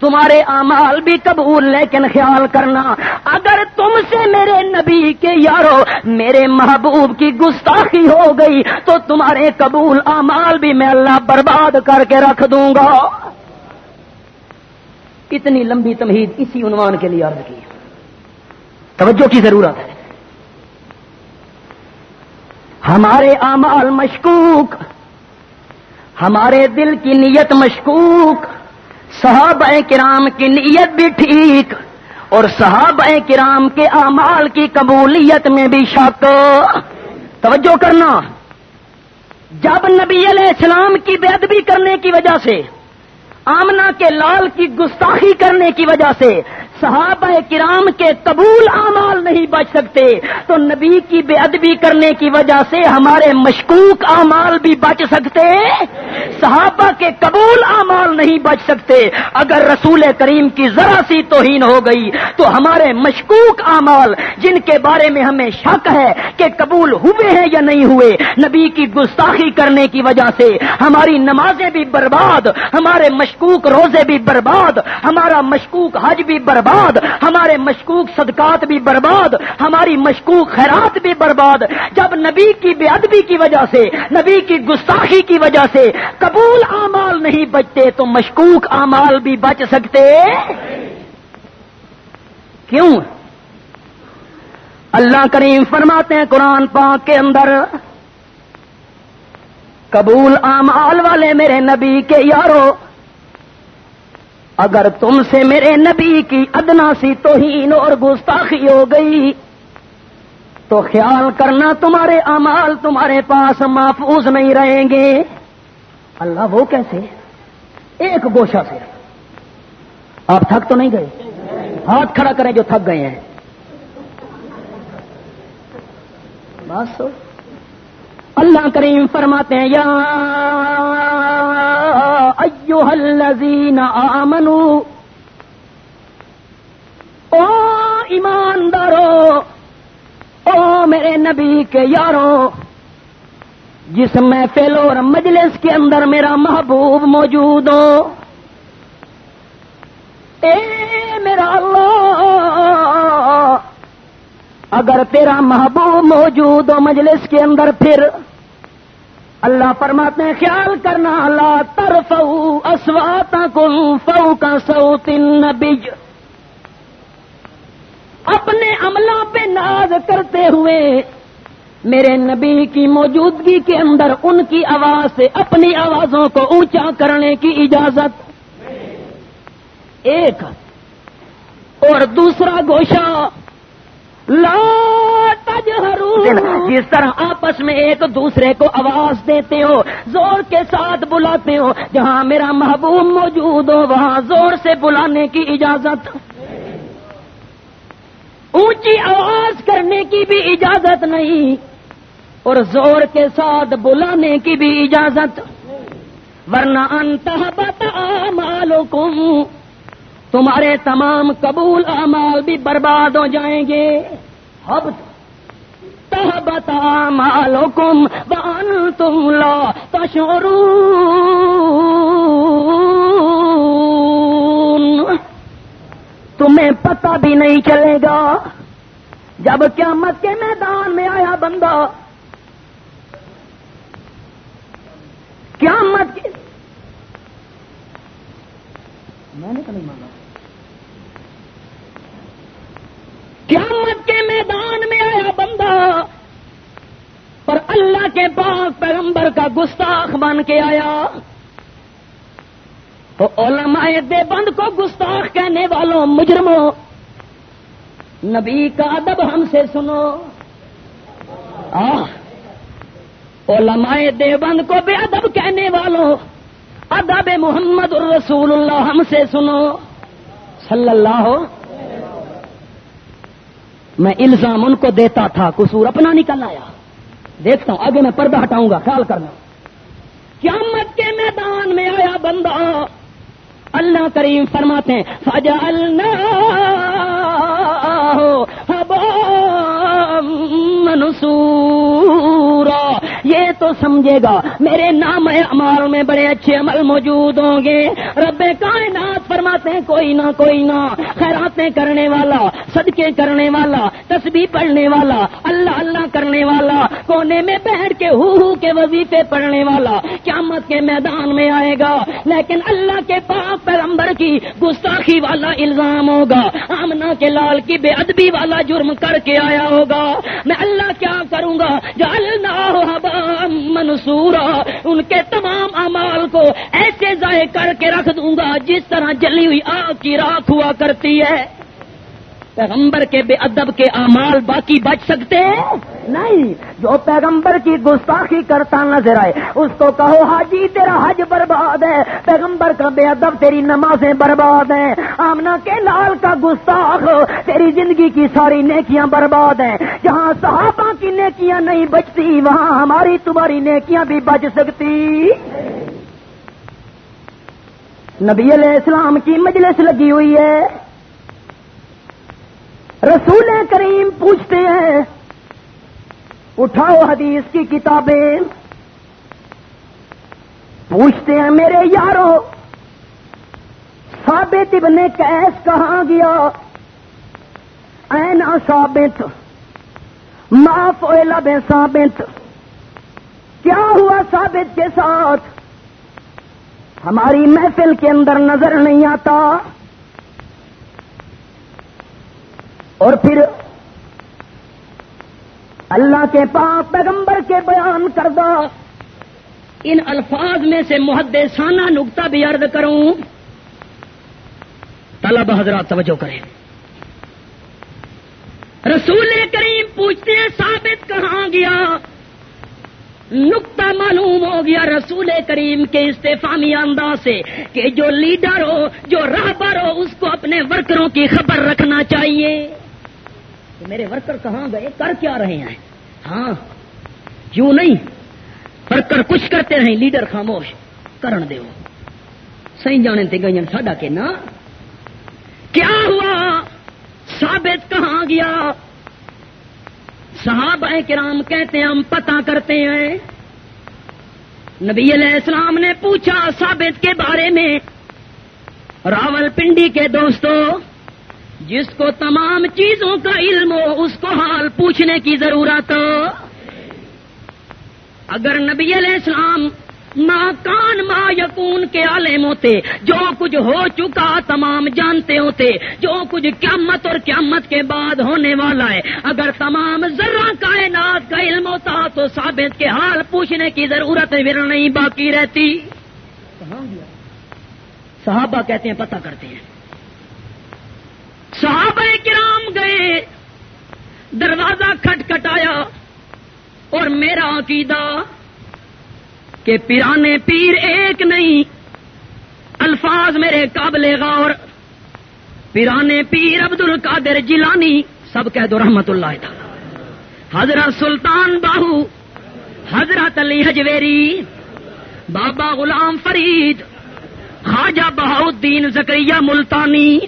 تمہارے امال بھی قبول، لیکن خیال کرنا، اگر تم سے میرے نبی کے یارو میرے محبوب کی گستاخی ہو گئی، تو تمہارے قبول امال بھی میں اللہ برباد کر کے رکھ دوں گا۔ اتنی لمبی تمہید اسی عنوان کے لیے عرض کی۔ توجہ کی ضرورت ہے۔ ہمارے اعمال مشکوک، ہمارے دل کی نیت مشکوک صحابہ کرام کی نیت بھی ٹھیک اور صحابہ کرام کے اعمال کی قبولیت میں بھی شک۔ توجہ کرنا۔ جب نبی علیہ السلام کی بے ادبی کرنے کی وجہ سے آمنا کے لال کی گستاخی کرنے کی وجہ سے صحابہ کرام کے قبول اعمال نہیں بچ سکتے۔ تو نبی کی بے ادبی کرنے کی وجہ سے ہمارے مشکوک اعمال بھی بچ سکتے۔ صحابہ کے قبول اعمال نہیں بچ سکتے۔ اگر رسول کریم کی ذرا سی توہین ہو گئی تو ہمارے مشکوک اعمال جن کے بارے میں ہمیں شک ہے کہ قبول ہوئے ہیں یا نہیں ہوئے، نبی کی گستاخی کرنے کی وجہ سے ہماری نمازیں بھی برباد، ہمارے مشکوک روزے بھی برباد، ہمارا مشکوک حج بھی برباد۔ برباد، ہمارے مشکوک صدقات بھی برباد، ہماری مشکوک خیرات بھی برباد۔ جب نبی کی بے ادبی کی وجہ سے، نبی کی گستاخی کی وجہ سے قبول اعمال نہیں بچتے، تو مشکوک اعمال بھی بچ سکتے؟ کیوں؟ اللہ کریم فرماتے ہیں قرآن پاک کے اندر، قبول اعمال والے میرے نبی کے یارو اگر تم سے میرے نبی کی ادنا سی توہین اور گستاخی ہو گئی، تو خیال کرنا تمہارے امال تمہارے پاس محفوظ نہیں رہیں گے۔ اللہ وہ کیسے؟ ایک گوشہ سے آپ تھک تو نہیں گئے؟ ہاتھ کھڑا کریں جو تھک گئے ہیں۔ بس۔ اللہ کریم فرماتے ہیں، یا ایوہ الذین آمنو او ایماندارو او میرے نبی کے یارو، جس محفل اور مجلس کے اندر میرا محبوب موجود ہو۔ اے میرا اللہ، اگر تیرا محبوب موجود ہو مجلس کے اندر پھر اللہ فرماتے ہیں، خیال کرنا اللہ ترف اسواتا کل فو کا سو تین اپنے عملوں پہ ناز کرتے ہوئے میرے نبی کی موجودگی کے اندر ان کی آواز سے اپنی آوازوں کو اونچا کرنے کی اجازت. ایک اور دوسرا گوشہ لا جس طرح آپس میں ایک دوسرے کو آواز دیتے ہو، زور کے ساتھ بلاتے ہو، جہاں میرا محبوب موجود ہو، وہاں زور سے بلانے کی اجازت۔ اونچی آواز کرنے کی بھی اجازت نہیں، اور زور کے ساتھ بلانے کی بھی اجازت۔ ورنہ انت مالکم۔ تمہارے تمام قبول اعمال بھی برباد ہو جائیں گے۔ اب بتا مالو کم بان تم لا تشورو تمہیں پتہ بھی نہیں چلے گا جب قیامت کے میدان میں آیا بندہ۔ قیامت کے میں نے تو نہیں مانا قیامت کے میدان میں آیا بندہ پر اللہ کے پاک پیغمبر کا گستاخ بن کے آیا۔ تو علماء دے بند کو گستاخ کہنے والوں، مجرموں، نبی کا ادب ہم سے سنو۔ علماء دیوبند کو بے ادب کہنے والوں، ادب محمد الرسول اللہ ہم سے سنو۔ صلی اللہ۔ ہو میں الزام ان کو دیتا تھا، قصور اپنا نکل آیا۔ دیکھتا ہوں، آگے میں پردہ ہٹاؤں گا، خیال کرنا۔ قیامت کے میدان میں آیا بندہ۔ اللہ کریم فرماتے ہیں فجا منس تو سمجھے گا۔ میرے نام امال میں بڑے اچھے عمل موجود ہوں گے۔ رب کائنات فرماتے ہیں، کوئی نہ کوئی نہ۔ خیراتیں کرنے والا، صدقے کرنے والا، تسبیح پڑھنے والا، اللہ اللہ کرنے والا، کونے میں بیٹھ کے ہو ہو کے وظیفے پڑھنے والا۔ قیامت کے میدان میں آئے گا۔ لیکن اللہ کے پاک پیغمبر کی گستاخی والا الزام ہوگا۔ آمنا کے لال کی بے ادبی والا جرم کر کے آیا ہوگا۔ میں اللہ کیا کروں گا؟ جو اللہ منصورا ان کے تمام امال کو ایسے ضائع کر کے رکھ دوں گا جس طرح جلی ہوئی آگ کی راکھ ہوا کرتی ہے۔ پیغمبر کے بے ادب کے امال باقی بچ سکتے ہیں؟ نہیں، جو پیغمبر کی گستاخی کرتا نظر آئے، اس کو کہو، حاجی، تیرا حج برباد ہے، پیغمبر کا بے ادب تیری نمازیں برباد ہیں آمنا کے لال کا گستاخ، تیری زندگی کی ساری نیکیاں برباد ہیں، جہاں صحابہ کی نیکیاں نہیں بچتی، وہاں ہماری تمہاری نیکیاں بھی بچ سکتی۔ نبی علیہ السلام کی مجلس لگی ہوئی ہے۔ رسول کریم پوچھتے ہیں، اٹھاؤ حدیث کی کتابیں۔ پوچھتے ہیں میرے یارو، ثابت ابن کیس کہاں گیا؟ اینا ثابت، معاف لب ثابت۔ کیا ہوا ثابت کے ساتھ؟ ہماری محفل کے اندر نظر نہیں آتا۔ اور پھر اللہ کے پاک پیغمبر کے بیان کردہ ان الفاظ میں سے محدثانہ نقطہ بھی عرض کروں۔ طلب حضرات توجہ کریں۔ رسول کریم پوچھتے ہیں، ثابت کہاں گیا؟ نقطہ معلوم ہو گیا رسول کریم کے استفامی انداز سے کہ جو لیڈر ہو، جو رہبر ہو، اس کو اپنے ورکروں کی خبر رکھنا چاہیے۔ میرے ورکر کہاں گئے؟ کر کیا رہے ہیں؟ ہاں کیوں نہیں؟ ورکر کچھ کرتے رہے لیڈر خاموش۔ کرن دے سی جانے تے گئی ساڈا کے نا؟ کیا ہوا؟ ثابت کہاں گیا؟ صحابہ کرام کہتے ہیں، ہم پتہ کرتے ہیں۔ نبی علیہ السلام نے پوچھا ثابت کے بارے میں۔ راول پنڈی کے دوستوں جس کو تمام چیزوں کا علم ہو اس کو حال پوچھنے کی ضرورت اگر نبی علیہ السلام ماں کان ماں یقون کے عالم ہوتے جو کچھ ہو چکا تمام جانتے ہوتے جو کچھ قیامت اور قیامت کے بعد ہونے والا ہے اگر تمام ذرا کائنات کا علم ہوتا تو ثابت کے حال پوچھنے کی ضرورت پھر نہیں باقی رہتی۔ صحابہ کہتے ہیں پتہ کرتے ہیں۔ صحابہ کرام گئے، دروازہ کھٹ کٹایا اور میرا عقیدہ کہ پیرانے پیر ایک نہیں، الفاظ میرے قابل غور۔ پیرانے پیر عبد القادر جیلانی، سب کہہ دو رحمت اللہ تعالی۔ حضرت سلطان باہو، حضرت علی حجویری، بابا غلام فرید، خواجہ بہاؤدین زکریہ ملتانی۔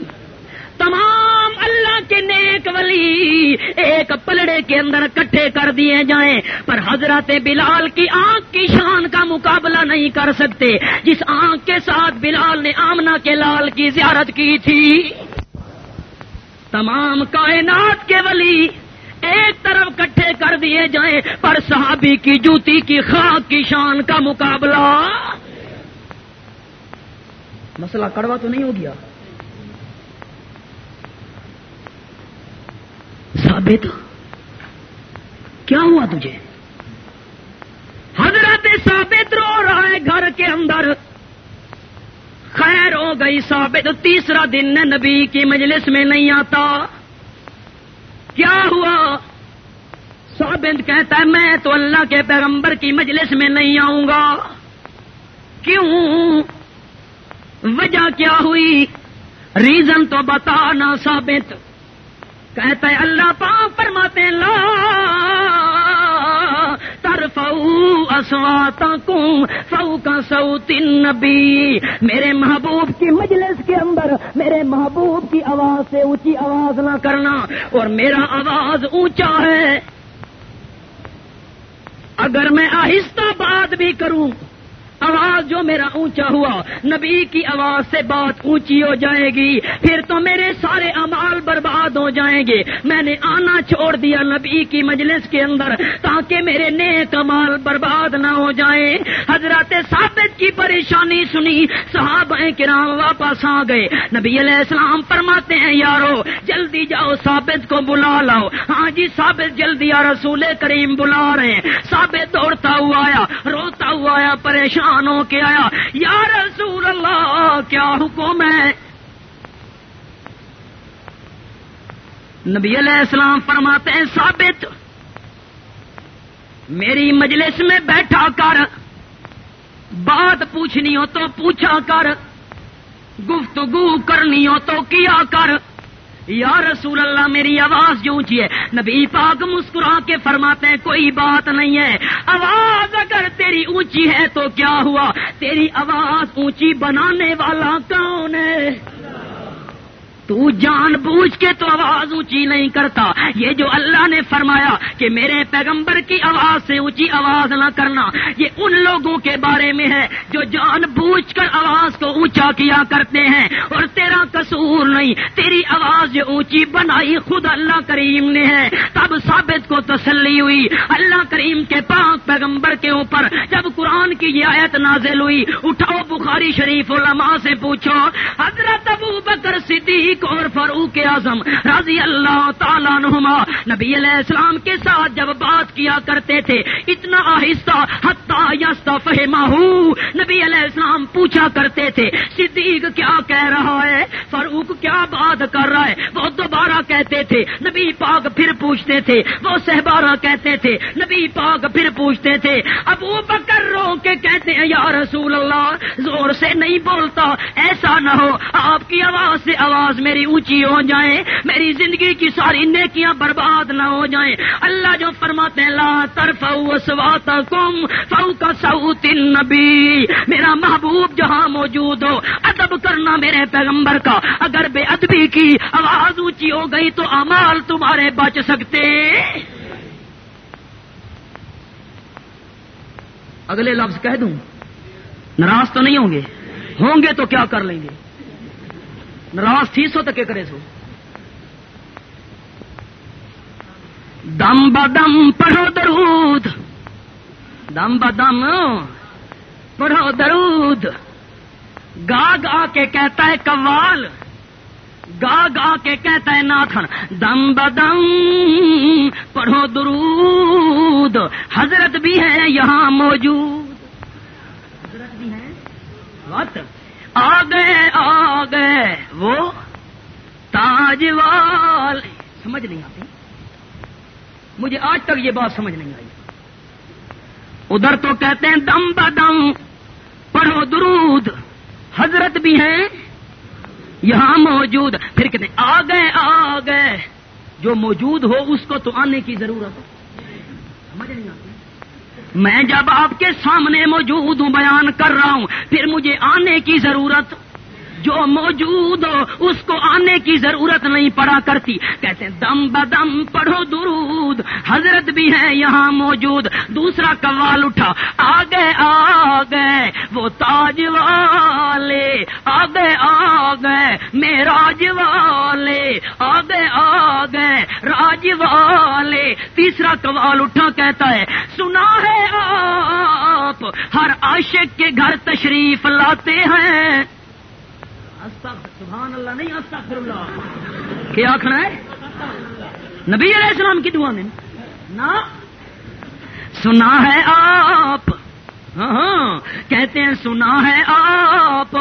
تمام اللہ کے نیک ولی ایک پلڑے کے اندر کٹھے کر دیے جائیں، پر حضرت بلال کی آنکھ کی شان کا مقابلہ نہیں کر سکتے۔ جس آنکھ کے ساتھ بلال نے آمنا کے لال کی زیارت کی تھی، تمام کائنات کے ولی ایک طرف کٹھے کر دیے جائیں، پر صحابی کی جوتی کی خاک کی شان کا مقابلہ۔ مسئلہ کڑوا تو نہیں ہو گیا؟ ثابت کیا ہوا تجھے؟ حضرت ثابت رو رہا ہے گھر کے اندر۔ خیر ہو گئی ثابت، تیسرا دن نبی کی مجلس میں نہیں آتا۔ کیا ہوا؟ ثابت کہتا ہے، میں تو اللہ کے پیغمبر کی مجلس میں نہیں آؤں گا۔ کیوں؟ وجہ کیا ہوئی؟ ریزن تو بتانا ثابت۔ کہتا ہے، اللہ پاک فرماتے لا ترفعوا اصواتکم فوق صوت النبی۔ میرے محبوب کی مجلس کے اندر، میرے محبوب کی آواز سے اونچی آواز نہ کرنا، اور میرا آواز اونچا ہے۔ اگر میں آہستہ بات بھی کروں آواز جو میرا اونچا ہوا، نبی کی آواز سے بات اونچی ہو جائے گی، پھر تو میرے سارے امال برباد ہو جائیں گے۔ میں نے آنا چھوڑ دیا نبی کی مجلس کے اندر تاکہ میرے نیک امال برباد نہ ہو جائیں۔ حضرت ثابت کی پریشانی سنی صاحب کرام واپس آ گئے۔ نبی علیہ السلام فرماتے ہیں، یارو، جلدی جاؤ، ثابت کو بلا لاؤ۔ ہاں جی ثابت جلدی آ، رسول کریم بلا رہے ہیں۔ ثابت دوڑتا ہوا آیا، روتا ہوا آیا، پریشان ہو کے آیا۔ یا رسول اللہ، کیا حکم ہے؟ نبی علیہ السلام فرماتے ہیں، ثابت۔ میری مجلس میں بیٹھا کر، بات پوچھنی ہو تو پوچھا کر، گفتگو کرنی ہو تو کیا کر۔ یا رسول اللہ، میری آواز جو اونچی ہے۔ نبی پاک مسکرا کے فرماتے ہیں، کوئی بات نہیں ہے۔ آواز اگر تیری اونچی ہے تو کیا ہوا؟ تیری آواز اونچی بنانے والا کون ہے؟ تو جان بوجھ کے تو آواز اونچی نہیں کرتا۔ یہ جو اللہ نے فرمایا کہ میرے پیغمبر کی آواز سے اونچی آواز نہ کرنا، یہ ان لوگوں کے بارے میں ہے جو جان بوجھ کر آواز کو اونچا کیا کرتے ہیں۔ اور تیرا نہیں۔ تیری آواز جو اونچی بنائی خود اللہ کریم نے ہے۔ تب ثابت کو تسلی ہوئی۔ اللہ کریم کے پاک پیغمبر کے اوپر جب قرآن کی یہ آیت نازل ہوئی، اٹھاؤ بخاری شریف علماء سے پوچھو، حضرت ابو بکر صدیق اور فاروق اعظم رضی اللہ تعالیٰ نما نبی علیہ السلام کے ساتھ جب بات کیا کرتے تھے، اتنا آہستہ حتیٰ فہما نبی علیہ السلام پوچھا کرتے تھے، صدیق کیا کہہ رہا ہے؟ فاروق کیا بات کر رہا ہے؟ وہ دوبارہ کہتے تھے، نبی پاک پھر پوچھتے تھے، وہ سہبارہ کہتے تھے، نبی پاک پھر پوچھتے تھے، ابو بکر رو کے کہتے ہیں، یا رسول اللہ، زور سے نہیں بولتا، ایسا نہ ہو، آپ کی آواز سے آواز میری اونچی ہو جائے، میری زندگی کی ساری نیکیاں برباد نہ ہو جائیں۔ اللہ جو فرماتے ہیں، لا طرف کم فو کا سعود نبی میرا محبوب جہاں موجود ہو، ادب کرنا میرے پیغمبر کا۔ اگر بے ادبی کی آواز اونچی ہو گئی تو امال تمہارے بچ سکتے۔ اگلے لفظ کہہ دوں، ناراض تو نہیں ہوں گے۔ ہوں گے تو کیا کر لیں گے؟ ناراض تھی سو تک کرے سو۔ دم بدم پڑھو درود۔ دم بدم پڑھو درود۔ گا گا کے کہتا ہے کمال گا گا کے کہتا ہے ناتھن دم بدم، پڑھو درود۔ حضرت بھی ہے یہاں موجود۔ حضرت بھی ہے آ گئے آ گئے۔ وہ تاج وال۔ سمجھ نہیں آتی؟ مجھے آج تک یہ بات سمجھ نہیں آئی۔ ادھر تو کہتے ہیں دم بدم، پڑھو درود۔ حضرت بھی ہیں؟ یہاں موجود پھر کہتے ہیں، آ گئے آ گئے۔ جو موجود ہو اس کو تو آنے کی ضرورت سمجھ نہیں آتی؟ میں جب آپ کے سامنے موجود ہوں، بیان کر رہا ہوں، پھر مجھے آنے کی ضرورت جو موجود ہو، اس کو آنے کی ضرورت نہیں پڑا کرتی۔ کہتے ہیں، دم بدم، پڑھو درود۔ حضرت بھی ہے یہاں موجود۔ دوسرا قوال اٹھا۔ آ گئے آ گئے وہ تاج والے۔ آ گئے آ گئے میراج والے۔ آ گئے آ گئے راج والے۔ تیسرا قوال اٹھا، کہتا ہے، سنا ہے آپ، ہر عاشق کے گھر تشریف لاتے ہیں۔ سبحان اللہ نہیں استغفر اللہ کیا آخنا ہے؟ نبی علیہ السلام کی دعا میں۔ نہ۔ سنا ہے آپ۔ ہاں کہتے ہیں سنا ہے آپ،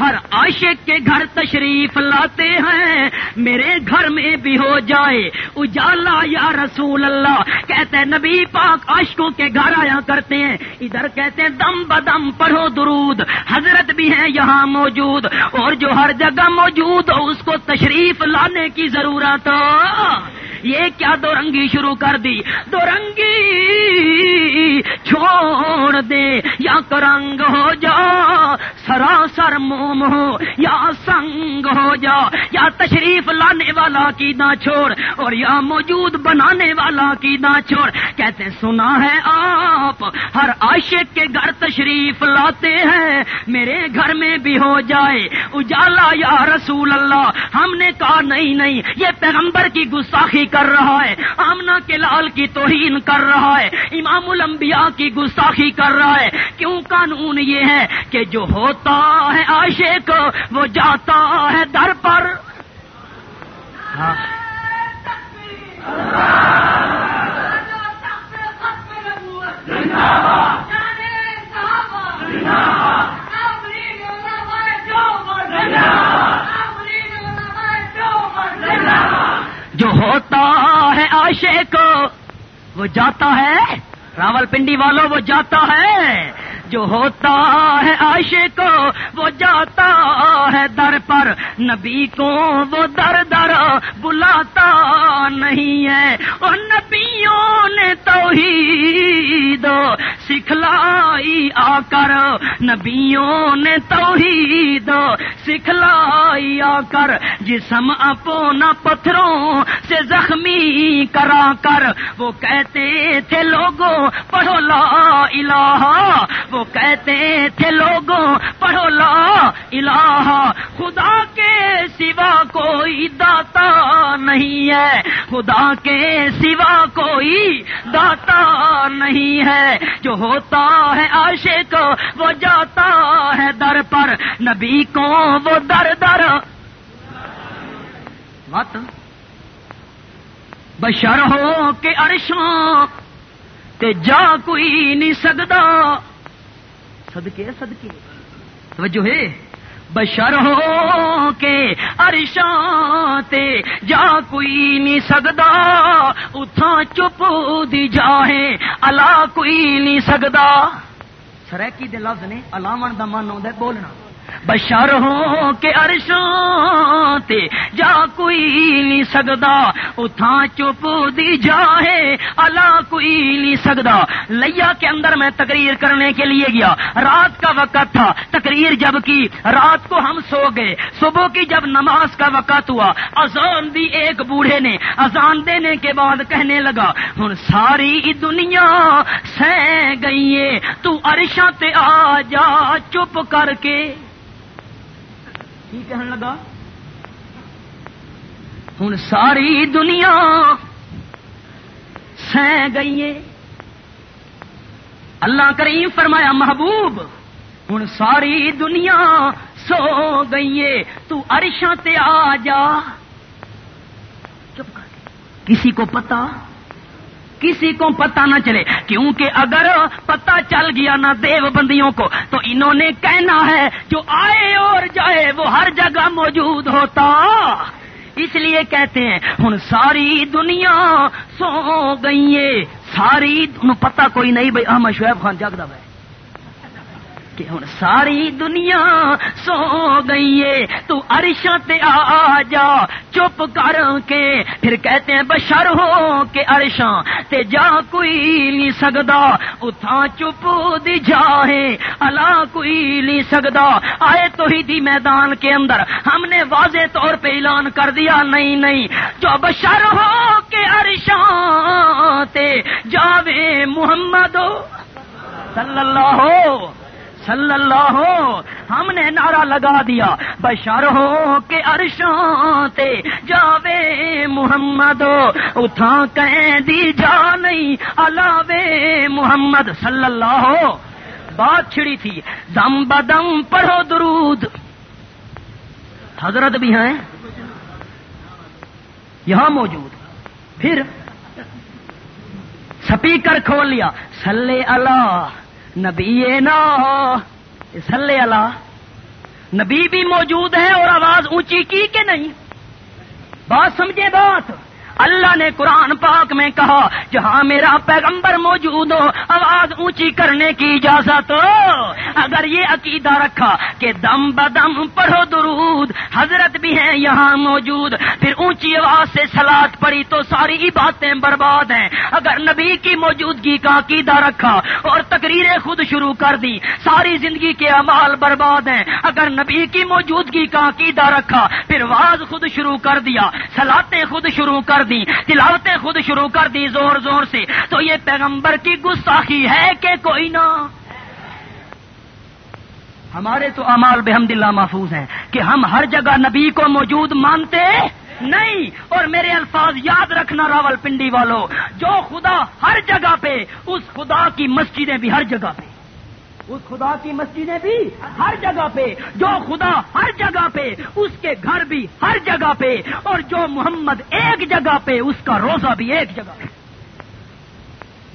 ہر عاشق کے گھر تشریف لاتے ہیں، میرے گھر میں بھی ہو جائے۔ اجالا یا رسول اللہ، کہتے ہیں نبی پاک عاشقوں کے گھر آیا کرتے ہیں۔ ادھر کہتے ہیں دم بدم پڑھو درود، حضرت بھی ہیں یہاں موجود۔ اور جو ہر جگہ موجود ہو، اس کو تشریف لانے کی ضرورت یہ کیا دو رنگی شروع کر دی؟ دو رنگی چھوڑ دے یا کرنگ ہو جا، سراسر موم ہو یا سنگ ہو جا، یا تشریف لانے والا کی نہ چھوڑ اور یا موجود بنانے والا کی نہ چھوڑ۔ کہتے سنا ہے آپ، ہر عاشق کے گھر تشریف لاتے ہیں، میرے گھر میں بھی ہو جائے۔ اجالا یا رسول اللہ، ہم نے کہا نہیں نہیں، یہ پیغمبر کی گستاخی کر رہا ہے۔ آمنا کے لال کی توہین کر رہا ہے۔ امام الانبیاء کی گستاخی کر رہا ہے۔ کیوں قانون یہ ہے کہ جو ہوتا ہے عاشق، وہ جاتا ہے در پر۔ ہاں۔ جو ہوتا ہے عاشق وہ جاتا ہے راول پنڈی والوں وہ جاتا ہے جو ہوتا ہے عاشق وہ جاتا ہے در پر۔ نبی کو وہ در در بلاتا نہیں ہے۔ اور نبیوں نے توحید سکھلائی آ کر نبیوں نے توحید سکھلائی آ کر جسم اپنا پتھروں سے زخمی کرا کر۔ وہ کہتے تھے لوگوں، پڑھو لا الہ۔ وہ کہتے تھے لوگوں، پڑھو لا الہ، خدا کے سوا کوئی داتا نہیں ہے۔ خدا کے سوا کوئی داتا نہیں ہے۔ جو ہوتا ہے عاشق، وہ جاتا ہے در پر۔ نبی کو وہ در در۔ مت بشر ہو کے عرشوں تے جا کوئی نہیں سکتا۔ صدقے صدقے توجہ ہے؟ بشر ہو کے ارشاتے جا کوئی نہیں سکدا اتھا چپ دی جاہے الا کوئی نہیں سکتا۔ سریکی دے لفظ نے الاون دا من ہوندا بولنا۔ بشر ہو کے عرشوں تے جا کوئی نہیں سکتا اتھاں چپ دی جاہے، الا کوئی نہیں سکتا لیا کے اندر میں تقریر کرنے کے لیے گیا۔ رات کا وقت تھا۔ تقریر جب کی، رات کو ہم سو گئے۔ صبح کی جب نماز کا وقت ہوا، اذان دی ایک بوڑھے نے، اذان دینے کے بعد کہنے لگا، ہن ساری دنیا سہ گئی ہے، تو عرشاں تے آ جا چپ کر کے۔ کی کہنے لگا؟ ہوں ساری دنیا سہ گئی ہے اللہ کریم فرمایا، محبوب ہوں ساری دنیا سو گئی تو ارشاں تے آ جا۔ چپ کر کسی کو پتا کسی کو پتا نہ چلے۔ کیونکہ اگر پتا چل گیا نہ دیو بندیوں کو، تو انہوں نے کہنا ہے، جو آئے اور جائے، وہ ہر جگہ موجود ہوتا۔ اس لیے کہتے ہیں، ہن ساری دنیا سو گئی ہے ساری پتہ کوئی نہیں بھائی احمد شعیب خان جگہ بھائی کہ ہوں ساری دنیا سو گئی ہے تو ارشا تے آ جا، چپ کر کے۔ پھر کہتے ہیں، بشر ہو کہ ارشاں تے جا کوئی نہیں سکتا اتھا چپ دی جا ہے اللہ کوئی نہیں سکتا آئے تو ہی دی میدان کے اندر۔ ہم نے واضح طور پہ اعلان کر دیا، نہیں نہیں۔ جو بشر ہو کہ ارشاں تے جاوے محمد صلی اللہ ہو صلی اللہ ہو ہم نے نعرہ لگا دیا۔ بشر ہو کہ تے جاوے محمد اتھا کہیں دی جا نہیں الاوے محمد صلی اللہ ہو بات چھڑی تھی، دم بدم پڑھو درود۔ حضرت بھی ہیں؟ یہاں موجود۔ پھر سپیکر کھول لیا سلے اللہ۔ نبی نا سلے اللہ نبی بھی موجود ہے اور آواز اونچی کی کہ نہیں؟ بات سمجھے بات؟ اللہ نے قرآن پاک میں کہا، جہاں میرا پیغمبر موجود ہو، آواز اونچی کرنے کی اجازت ہو۔ اگر یہ عقیدہ رکھا کہ دم بدم پڑھو درود، حضرت بھی ہیں یہاں موجود، پھر اونچی آواز سے سلاد پڑی تو ساری باتیں برباد ہیں۔ اگر نبی کی موجودگی کا عقیدہ رکھا اور تقریریں خود شروع کر دی ساری زندگی کے امال برباد ہیں۔ اگر نبی کی موجودگی کا عقیدہ رکھا، پھر واز خود شروع کر دیا سلاطیں خود شروع کر دی تلاوتیں خود شروع کر دی زور زور سے۔ تو یہ پیغمبر کی گستاخی ہے کہ کوئی نہ۔ ہمارے تو امال بحمد اللہ محفوظ ہیں کہ ہم ہر جگہ نبی کو موجود مانتے نہیں۔ اور میرے الفاظ یاد رکھنا راول پنڈی والوں جو خدا ہر جگہ پہ، اس خدا کی مسجدیں بھی ہر جگہ پہ۔ اس خدا کی مسجدیں بھی ہر جگہ پہ، جو خدا ہر جگہ پہ، اس کے گھر بھی ہر جگہ پہ، اور جو محمد ایک جگہ پہ، اس کا روزہ بھی ایک جگہ پہ۔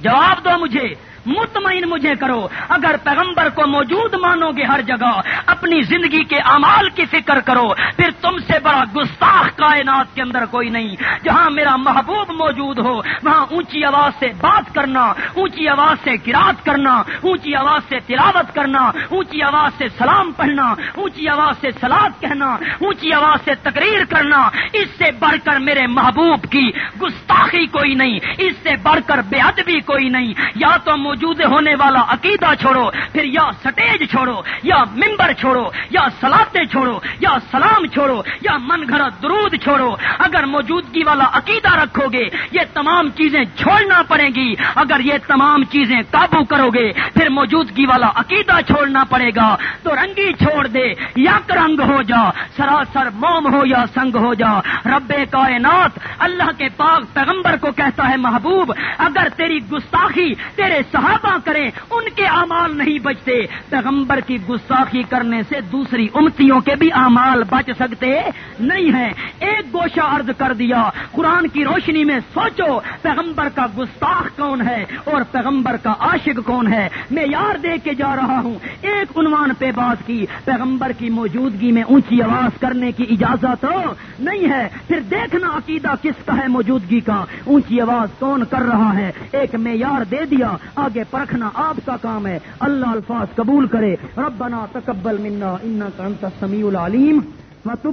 جواب دو مجھے۔ مطمئن مجھے کرو، اگر پیغمبر کو موجود مانو گے ہر جگہ، اپنی زندگی کے امال کی فکر کرو، پھر تم سے بڑا گستاخ کائنات کے اندر کوئی نہیں۔ جہاں میرا محبوب موجود ہو، وہاں اونچی آواز سے بات کرنا، اونچی آواز سے گرات کرنا، اونچی آواز سے تلاوت کرنا، اونچی آواز سے سلام پڑھنا، اونچی آواز سے سلاد کہنا، اونچی آواز سے تقریر کرنا، اس سے بڑھ کر میرے محبوب کی گستاخی کوئی نہیں، اس سے بڑھ کر بے ادبی کوئی نہیں۔ یا تو موجود ہونے والا عقیدہ چھوڑو، پھر یا سٹیج چھوڑو، یا ممبر چھوڑو، یا سلاتے چھوڑو، یا سلام چھوڑو، یا من گھر درود چھوڑو۔ اگر موجودگی والا عقیدہ رکھو گے، یہ تمام چیزیں چھوڑنا پڑے گی۔ اگر یہ تمام چیزیں قابو کرو گے، پھر موجودگی والا عقیدہ چھوڑنا پڑے گا۔ تو رنگی چھوڑ دے، یا رنگ ہو جا، سراسر موم ہو یا سنگ ہو جا۔ رب کائنات اللہ کے پاک پیغمبر کو کہتا ہے، محبوب، اگر تیری گستاخی تیرے صحابہ کریں، ان کے اعمال نہیں بچتے۔ پیغمبر کی گستاخی کرنے سے دوسری امتیوں کے بھی اعمال بچ سکتے نہیں ہیں۔ ایک گوشہ عرض کر دیا، قرآن کی روشنی میں سوچو، پیغمبر کا گستاخ کون ہے اور پیغمبر کا عاشق کون ہے؟ میں یار دے کے جا رہا ہوں۔ ایک عنوان پہ بات کی، پیغمبر کی موجودگی میں اونچی آواز کرنے کی اجازت ہو نہیں ہے۔ پھر دیکھنا عقیدہ کس کا ہے موجودگی کا۔ اونچی آواز کون کر رہا ہے؟ ایک معیار دے دیا آگے پرکھنا آپ کا کام ہے۔ اللہ الفاظ قبول کرے۔ ربنا تقبل منا انت انت سمیع العلیم۔ وتب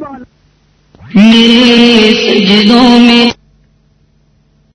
سجدوں میں